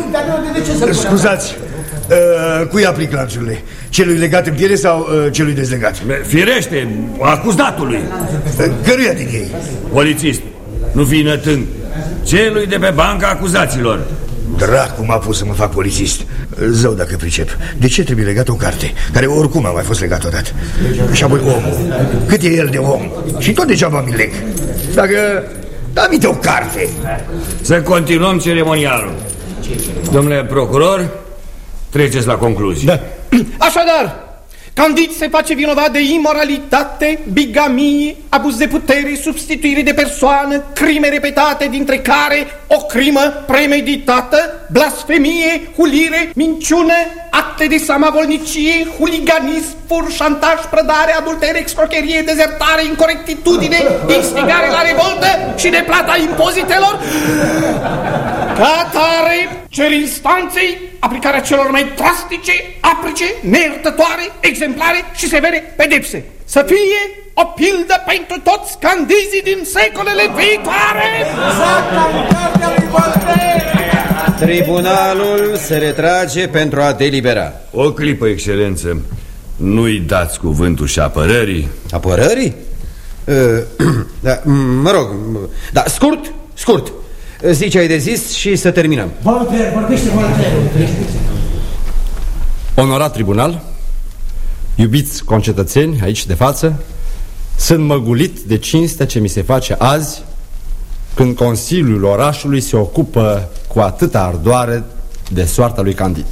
Scuzați, uh, cui aplic lanțurile? Celui legat în piele sau uh, celui dezlegat? Firește, acuzatului Uh, Căruia din ei? Polițist, nu fi nătând Celui de pe banca acuzaților Dracu m-a pus să mă fac polițist. Zău dacă pricep. De ce trebuie legat o carte Care oricum a mai fost legat odată? Și apoi omul. Cât e el de om? Și tot degeaba mi leg. Dacă da mi o carte. Să continuăm ceremonialul. Domnule procuror Treceți la concluzii da. Așadar, Candid se face vinovat de imoralitate, bigamie, abuz de putere, substituire de persoană, crime repetate, dintre care o crimă premeditată, blasfemie, hulire, minciună, acte de samavolnicie, huliganism, fur, șantaj, prădare, adulter, excrocherie, dezertare, incorectitudine, instigare la revoltă și neplata impozitelor. Ca atare, cer instanței aplicarea celor mai drastice, aprice, neiertătoare, exemplare și severe pedepse. Să fie o pildă pentru toți candizii din secolele viitoare! Tribunalul se retrage pentru a delibera O clipă, excelență Nu-i dați cuvântul și apărării Apărării? Uh, da, mă rog, da, scurt, scurt Zici ce ai de zis și să terminăm. Voltaire, vorbește Voltaire Onorat tribunal Iubiți concetățeni aici de față Sunt măgulit de cinstea ce mi se face azi Când Consiliul orașului se ocupă cu atâta ardoare de soarta lui Candid.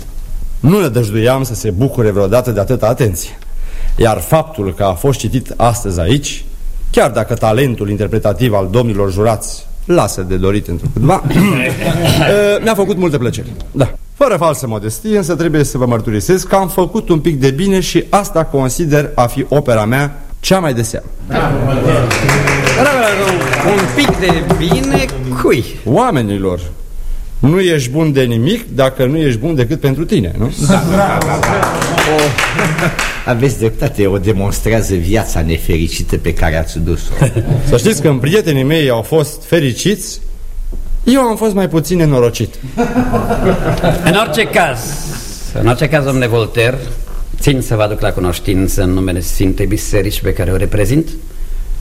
Nu ne dăjduiam să se bucure vreodată de atâta atenție. Iar faptul că a fost citit astăzi aici Chiar dacă talentul interpretativ al domnilor jurați lasă de dorit într câtva Mi-a făcut multă plăcere Da fără falsă modestie, însă trebuie să vă mărturisesc că am făcut un pic de bine și asta consider a fi opera mea cea mai de seamă. Un pic de bine cui? Oamenilor, nu ești bun de nimic dacă nu ești bun decât pentru tine, nu? Da, da, da, da. O, aveți dreptate, o demonstrează viața nefericită pe care ați dus-o. Să știți că în prietenii mei au fost fericiți eu am fost mai puțin nenorocit. În orice caz În orice caz, domnule Voltaire Țin să vă aduc la cunoștință În numele Sfintei Biserici pe care o reprezint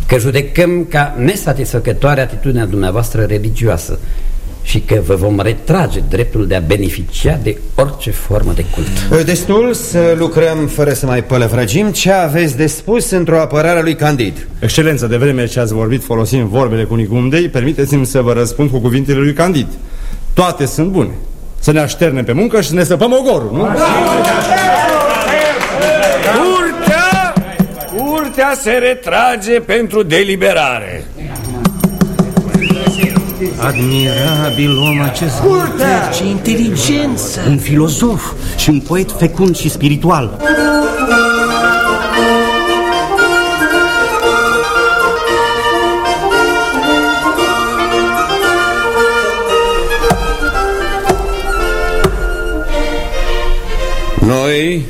Că judecăm ca nesatisfăcătoare Atitudinea dumneavoastră religioasă și că vă vom retrage dreptul de a beneficia de orice formă de cult. Destul să lucrăm fără să mai pălăvrăgim ce aveți de spus într-o apărare a lui Candid. Excelență, de vreme ce ați vorbit folosind vorbele cu Nicumdei, permiteți-mi să vă răspund cu cuvintele lui Candid. Toate sunt bune, Să ne așternem pe muncă și să ne săpăm ogorul, nu? Curtea, curtea se retrage pentru deliberare. Admirabil om acest Voltaire, ce inteligență! Un filozof și un poet fecund și spiritual. Noi,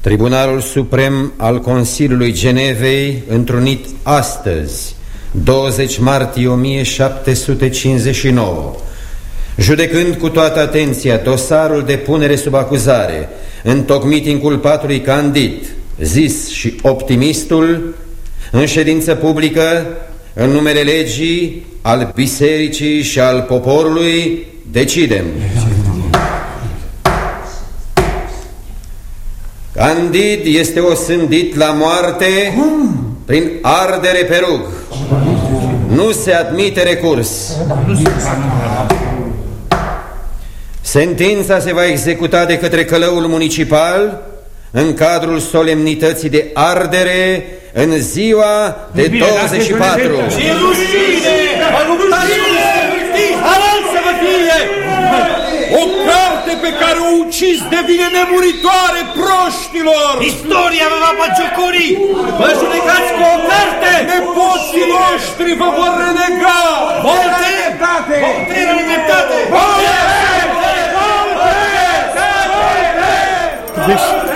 Tribunalul Suprem al Consiliului Genevei, întrunit astăzi, 20 martie 1759, judecând cu toată atenția dosarul de punere sub acuzare, întocmit inculpatului Candid, zis și optimistul, în ședință publică, în numele legii, al bisericii și al poporului, decidem. Candid este osândit la moarte prin ardere pe rug. Nu se admite recurs. Sentința se va executa de către călăul municipal în cadrul solemnității de ardere în ziua de 24. Ce rușine! Aral să vă fie! O carte pe care o ucis devine nemuritoare proștilor! Istoria vă va bagiocori! Vă judecați cu o carte! Nepoții noștri vă vor renega! Voltaire! Voltaire are dreptate! Ești...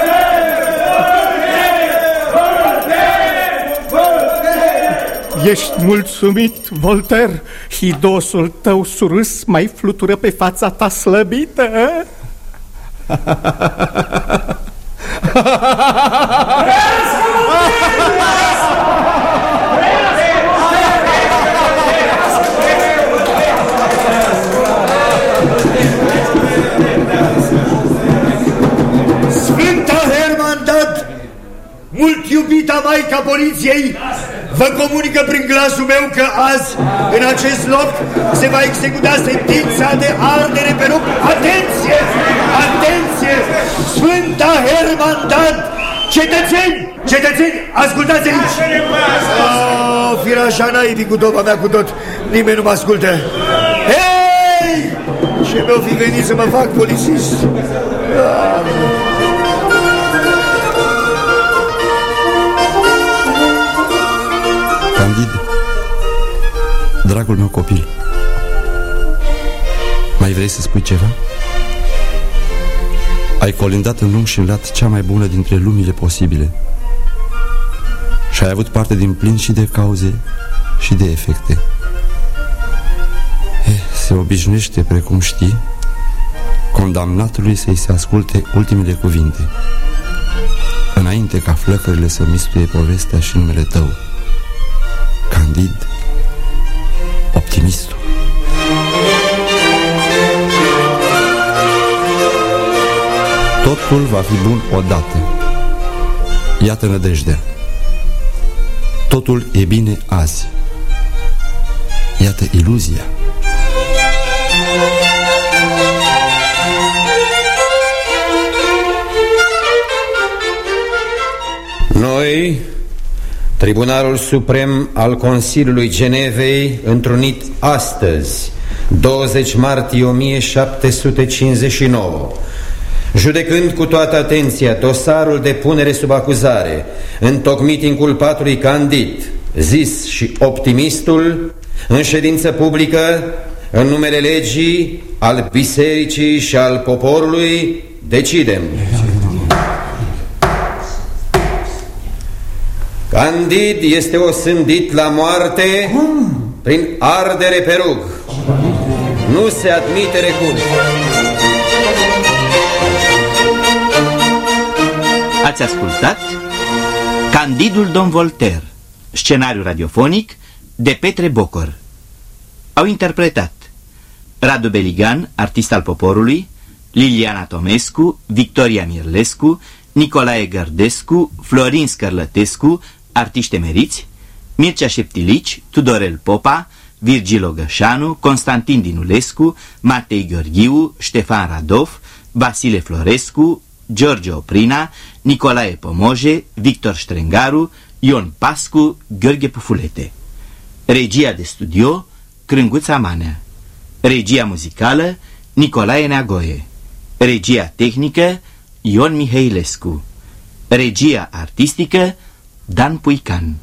Ești mulțumit, Voltaire? Hidosul tău surâs mai flutură pe fața ta slăbită? eh? Sfânta Hermandad, mult iubita Maica Poliției, vă comunică prin glasul meu că azi, în acest loc, se va executa sentința de ardere pe rug. Atenție! Atenție! Sfânta Hermandad, cetățeni! Cetățeni, ascultați aici! Oh, firașa naibii cu doba mea cu tot, nimeni nu mă ascultă. Hei! Ce mi-o fi venit să mă fac polițist? Ah. Dragul meu copil, mai vrei să spui ceva? Ai colindat în lung și în lat cea mai bună dintre lumile posibile și ai avut parte din plin și de cauze și de efecte. Eh, se obișnuiește, precum știi, condamnatului să-i se asculte ultimele cuvinte, înainte ca flăcările să mistuie povestea și numele tău. Candid, optimistul. Totul va fi bun odată. Iată nădejdea. Totul e bine azi. Iată iluzia. Noi, Tribunalul Suprem al Consiliului Genevei, întrunit astăzi, 20 martie 1759, judecând cu toată atenția dosarul de punere sub acuzare, întocmit inculpatului Candid, zis și optimistul, în ședință publică, în numele legii, al bisericii și al poporului, decidem. Candid este osândit la moarte prin ardere pe rug. Nu se admite recurs. Ați ascultat Candidul Don Voltaire, scenariu radiofonic de Petre Bocor. Au interpretat Radu Beligan, artist al poporului, Liliana Tomescu, Victoria Mirlescu, Nicolae Gărdescu, Florin Scărlătescu, artiști emeriți, Mircea Șeptilici, Tudorel Popa, Virgil Gășanu, Constantin Dinulescu, Matei Gheorghiu, Ștefan Radov, Vasile Florescu, George Oprina, Nicolae Pomoje, Victor Strengaru, Ion Pascu, Gheorghe Pufulete. Regia de studio, Crânguța Manea. Regia muzicală, Nicolae Neagoie. Regia tehnică, Ion Mihailescu. Regia artistică, dan puikan.